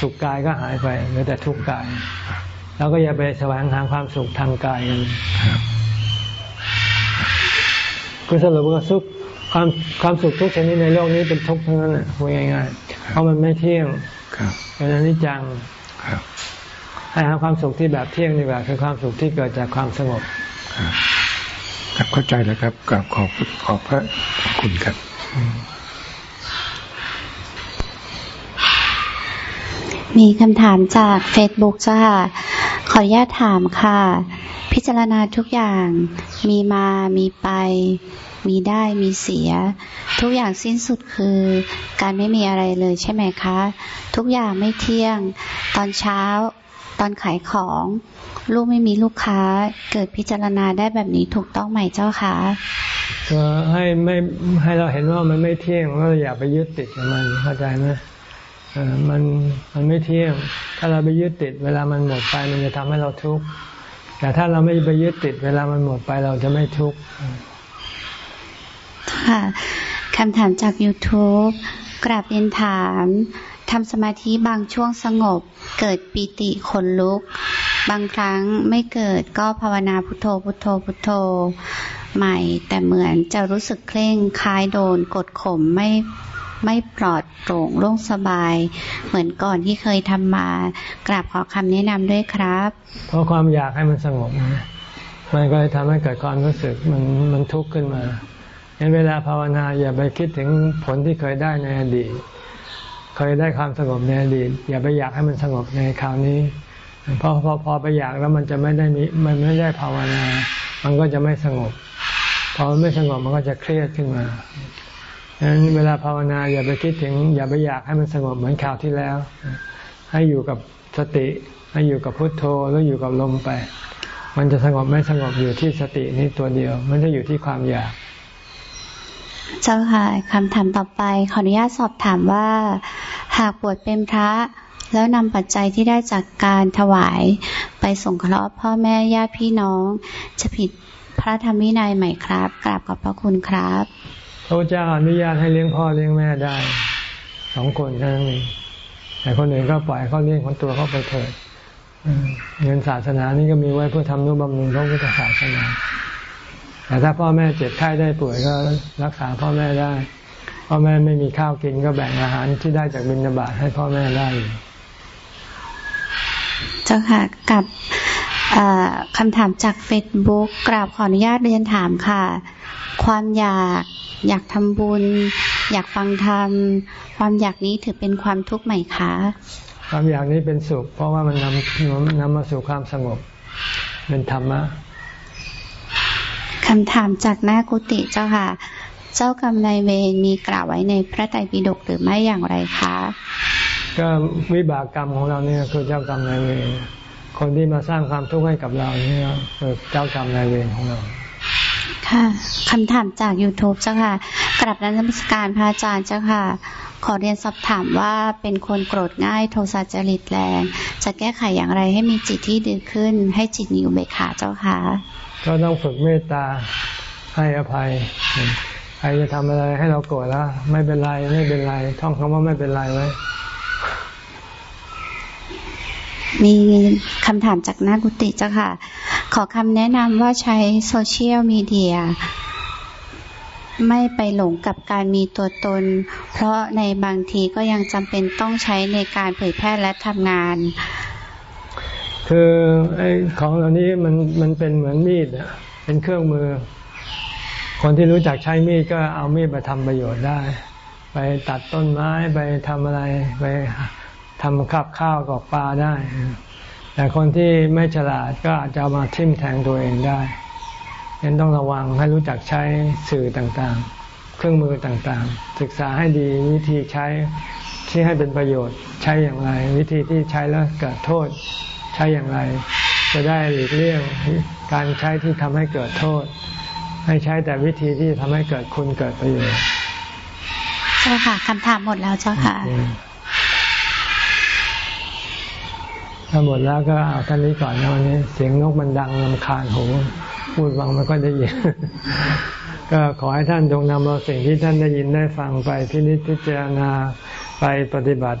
สุขกายก็หายไปเหลือแต่ทุกข์กายเราก็อย่าไปแสวงหาความสุขทางกายกันครับคือสรุปว่าสุขความความสุขทุกชนิดในโลกนี้เป็นทุกข์ทั้งนั้นแหละพูดง่ายๆเพราะมันไม่เที่ยงครับเป็นอนิจจังครับ ให้หาความสุขที่แบบเที่ยงดีกว่าคือความสุขที่เกิดจากความสงบครับครับเข้าใจแล้วครับกราบขอบขอบพระคุณครับมีคำถามจากเฟซบุ๊กจ้าค่ะขออนุญาตถามค่ะ พิจารณาทุกอย่าง มีมา มีไป มีได้ มีเสีย ทุกอย่างสิ้นสุดคือ การไม่มีอะไรเลยใช่ไหมคะ ทุกอย่างไม่เที่ยง ตอนเช้า ตอนขายของลูกไม่มีลูกค้า เกิดพิจารณาได้แบบนี้ถูกต้องไหมเจ้าคะก็ให้ไม่ให้เราเห็นว่ามันไม่เที่ยงแล้วเราอย่าไปยึดติดกับมันเข้าใจไหมเออมันมันไม่เที่ยง ถ้าเราไปยึดติด เวลามันหมดไปมันจะทำให้เราทุกข์แต่ถ้าเราไม่ไปยึดติด เวลามันหมดไปเราจะไม่ทุกข์ค่ะคำถามจาก YouTube กราบเรียนถาม ทำสมาธิบางช่วงสงบ เกิดปีติขนลุก บางครั้งไม่เกิดก็ภาวนาพุทโธพุทโธพุทโธ ใหม่ แต่เหมือนจะรู้สึกเคร่งคล้ายโดนกดข่มไม่ไม่ปลอดโปร่งโล่งสบาย เหมือนก่อนที่เคยทำมากราบขอคำแนะนำด้วยครับ เพราะความอยากให้มันสงบนะมันก็เลยทำให้เกิดความรู้สึกมันมันทุกข์ขึ้นมางั้นเวลาภาวนาอย่าไปคิดถึงผลที่เคยได้ในอดีต เคยได้ความสงบในอดีตอย่าไปอยากให้มันสงบในคราวนี้เพราะพอพอไปอยากแล้วมันจะไม่ได้มีมันไม่ได้ภาวนา มันก็จะไม่สงบพอมันไม่สงบมันก็จะเครียดขึ้นมาฉะนั้นเวลาภาวนาอย่าไปคิดถึง อย่าไปอยากให้มันสงบเหมือนคราวที่แล้ว ให้อยู่กับสติให้อยู่กับพุทโธแล้วอยู่กับลมไป มันจะสงบไม่สงบอยู่ที่สตินี้ตัวเดียว มันจะอยู่ที่ความอยาก เจ้าค่ะคำถามต่อไป ขออนุญาตสอบถามว่า หากบวชเป็นพระแล้วนำปัจจัยที่ได้จากการถวายไปส่งเคราะห์พ่อแม่ญาติพี่น้อง จะผิดพระธรรมวินัยไหมครับกราบขอบพระคุณครับพระเจ้าอนุญาตให้เลี้ยงพ่อเลี้ยงแม่ได้สองคนแค่นั้นเองแต่คนอื่นก็ปล่อยเขาเลี้ยงคนตัวเขาไปเถิดเงินศาสนานี่ก็มีไว้เพื่อทำนุบำรุงพระพุทธศาสนา แต่ถ้าพ่อแม่เจ็บไข้ได้ป่วยก็รักษาพ่อแม่ได้ พ่อแม่ไม่มีข้าวกินก็แบ่งอาหารที่ได้จากบิณฑบาตให้พ่อแม่ได้อยู่เจ้าค่ะกับเอ่อคำถามจากเฟซบุ๊กกราบขออนุญาตเรียนถามค่ะ ความอยากอยากทำบุญ อยากฟังธรรมความอยากนี้ถือเป็นความทุกข์ไหมคะ ความอยากนี้เป็นสุข เพราะว่ามันนำนำมาสู่ความสงบ เป็นธรรมะ คำถามจากหน้ากุฏิเจ้าค่ะ เจ้ากรรมนายเวรมีกล่าวไว้ในพระไตรปิฎกหรือไม่อย่างไรคะ ก็วิบากกรรมของเราเนี่ยคือเจ้ากรรมนายเวรคนที่มาสร้างความทุกข์ให้กับเราเนี่ยคือเจ้ากรรมนายเวรของเรา ค่ะคำถามจาก YouTube เจ้าค่ะกลับนันมัสการพระอาจารย์เจ้าค่ะ ขอเรียนสอบถามว่าเป็นคนโกรธง่ายโทสะจริตแรง จะแก้ไขอย่างไรให้มีจิตที่ดีขึ้น ให้จิตมีอุเบกขาเจ้าค่ะ ก็ต้องฝึกเมตตาให้อภัย ใครจะทำอะไรให้เราโกรธแล้วไม่เป็นไรไม่เป็นไร ท่องคำว่าไม่เป็นไรไว้ มีคำถามจากนักกุติเจ้าค่ะ ขอคำแนะนำว่าใช้โซเชียลมีเดียไม่ไปหลงกับการมีตัวตน เพราะในบางทีก็ยังจำเป็นต้องใช้ในการเผยแพร่และทำงาน คือไอ้ของเหล่านี้มันมันเป็นเหมือนมีดเป็นเครื่องมือ คนที่รู้จักใช้มีดก็เอามีดไปทำประโยชน์ได้ ไปตัดต้นไม้ไปทำอะไรไปทำขับข้าวกับปลาได้ แต่คนที่ไม่ฉลาดก็อาจจะมาทิ่มแทงตัวเองได้ยังต้องระวังให้รู้จักใช้สื่อต่างๆ เครื่องมือต่างๆ ศึกษาให้ดีวิธีใช้ที่ให้เป็นประโยชน์ใช้อย่างไร วิธีที่ใช้แล้วเกิดโทษ ใช้อย่างไร จะได้หลีกเลี่ยงการใช้ที่ทำให้เกิดโทษ ให้ใช้แต่วิธีที่ทำให้เกิดคุณเกิดประโยชน์เจ้าค่ะคำถามหมดแล้วเจ้าค่ะ ถ้าหมดแล้วก็เอาท่านนี้ก่อนนะวันนี้ เสียงนกมันดังลำคาญหูพูดฟังไม่ค่อยได้ยินก็ขอให้ท่านจงนำเอาสิ่งที่ท่านได้ยินได้ฟังไปพินิจพิจารณาไปปฏิบัติ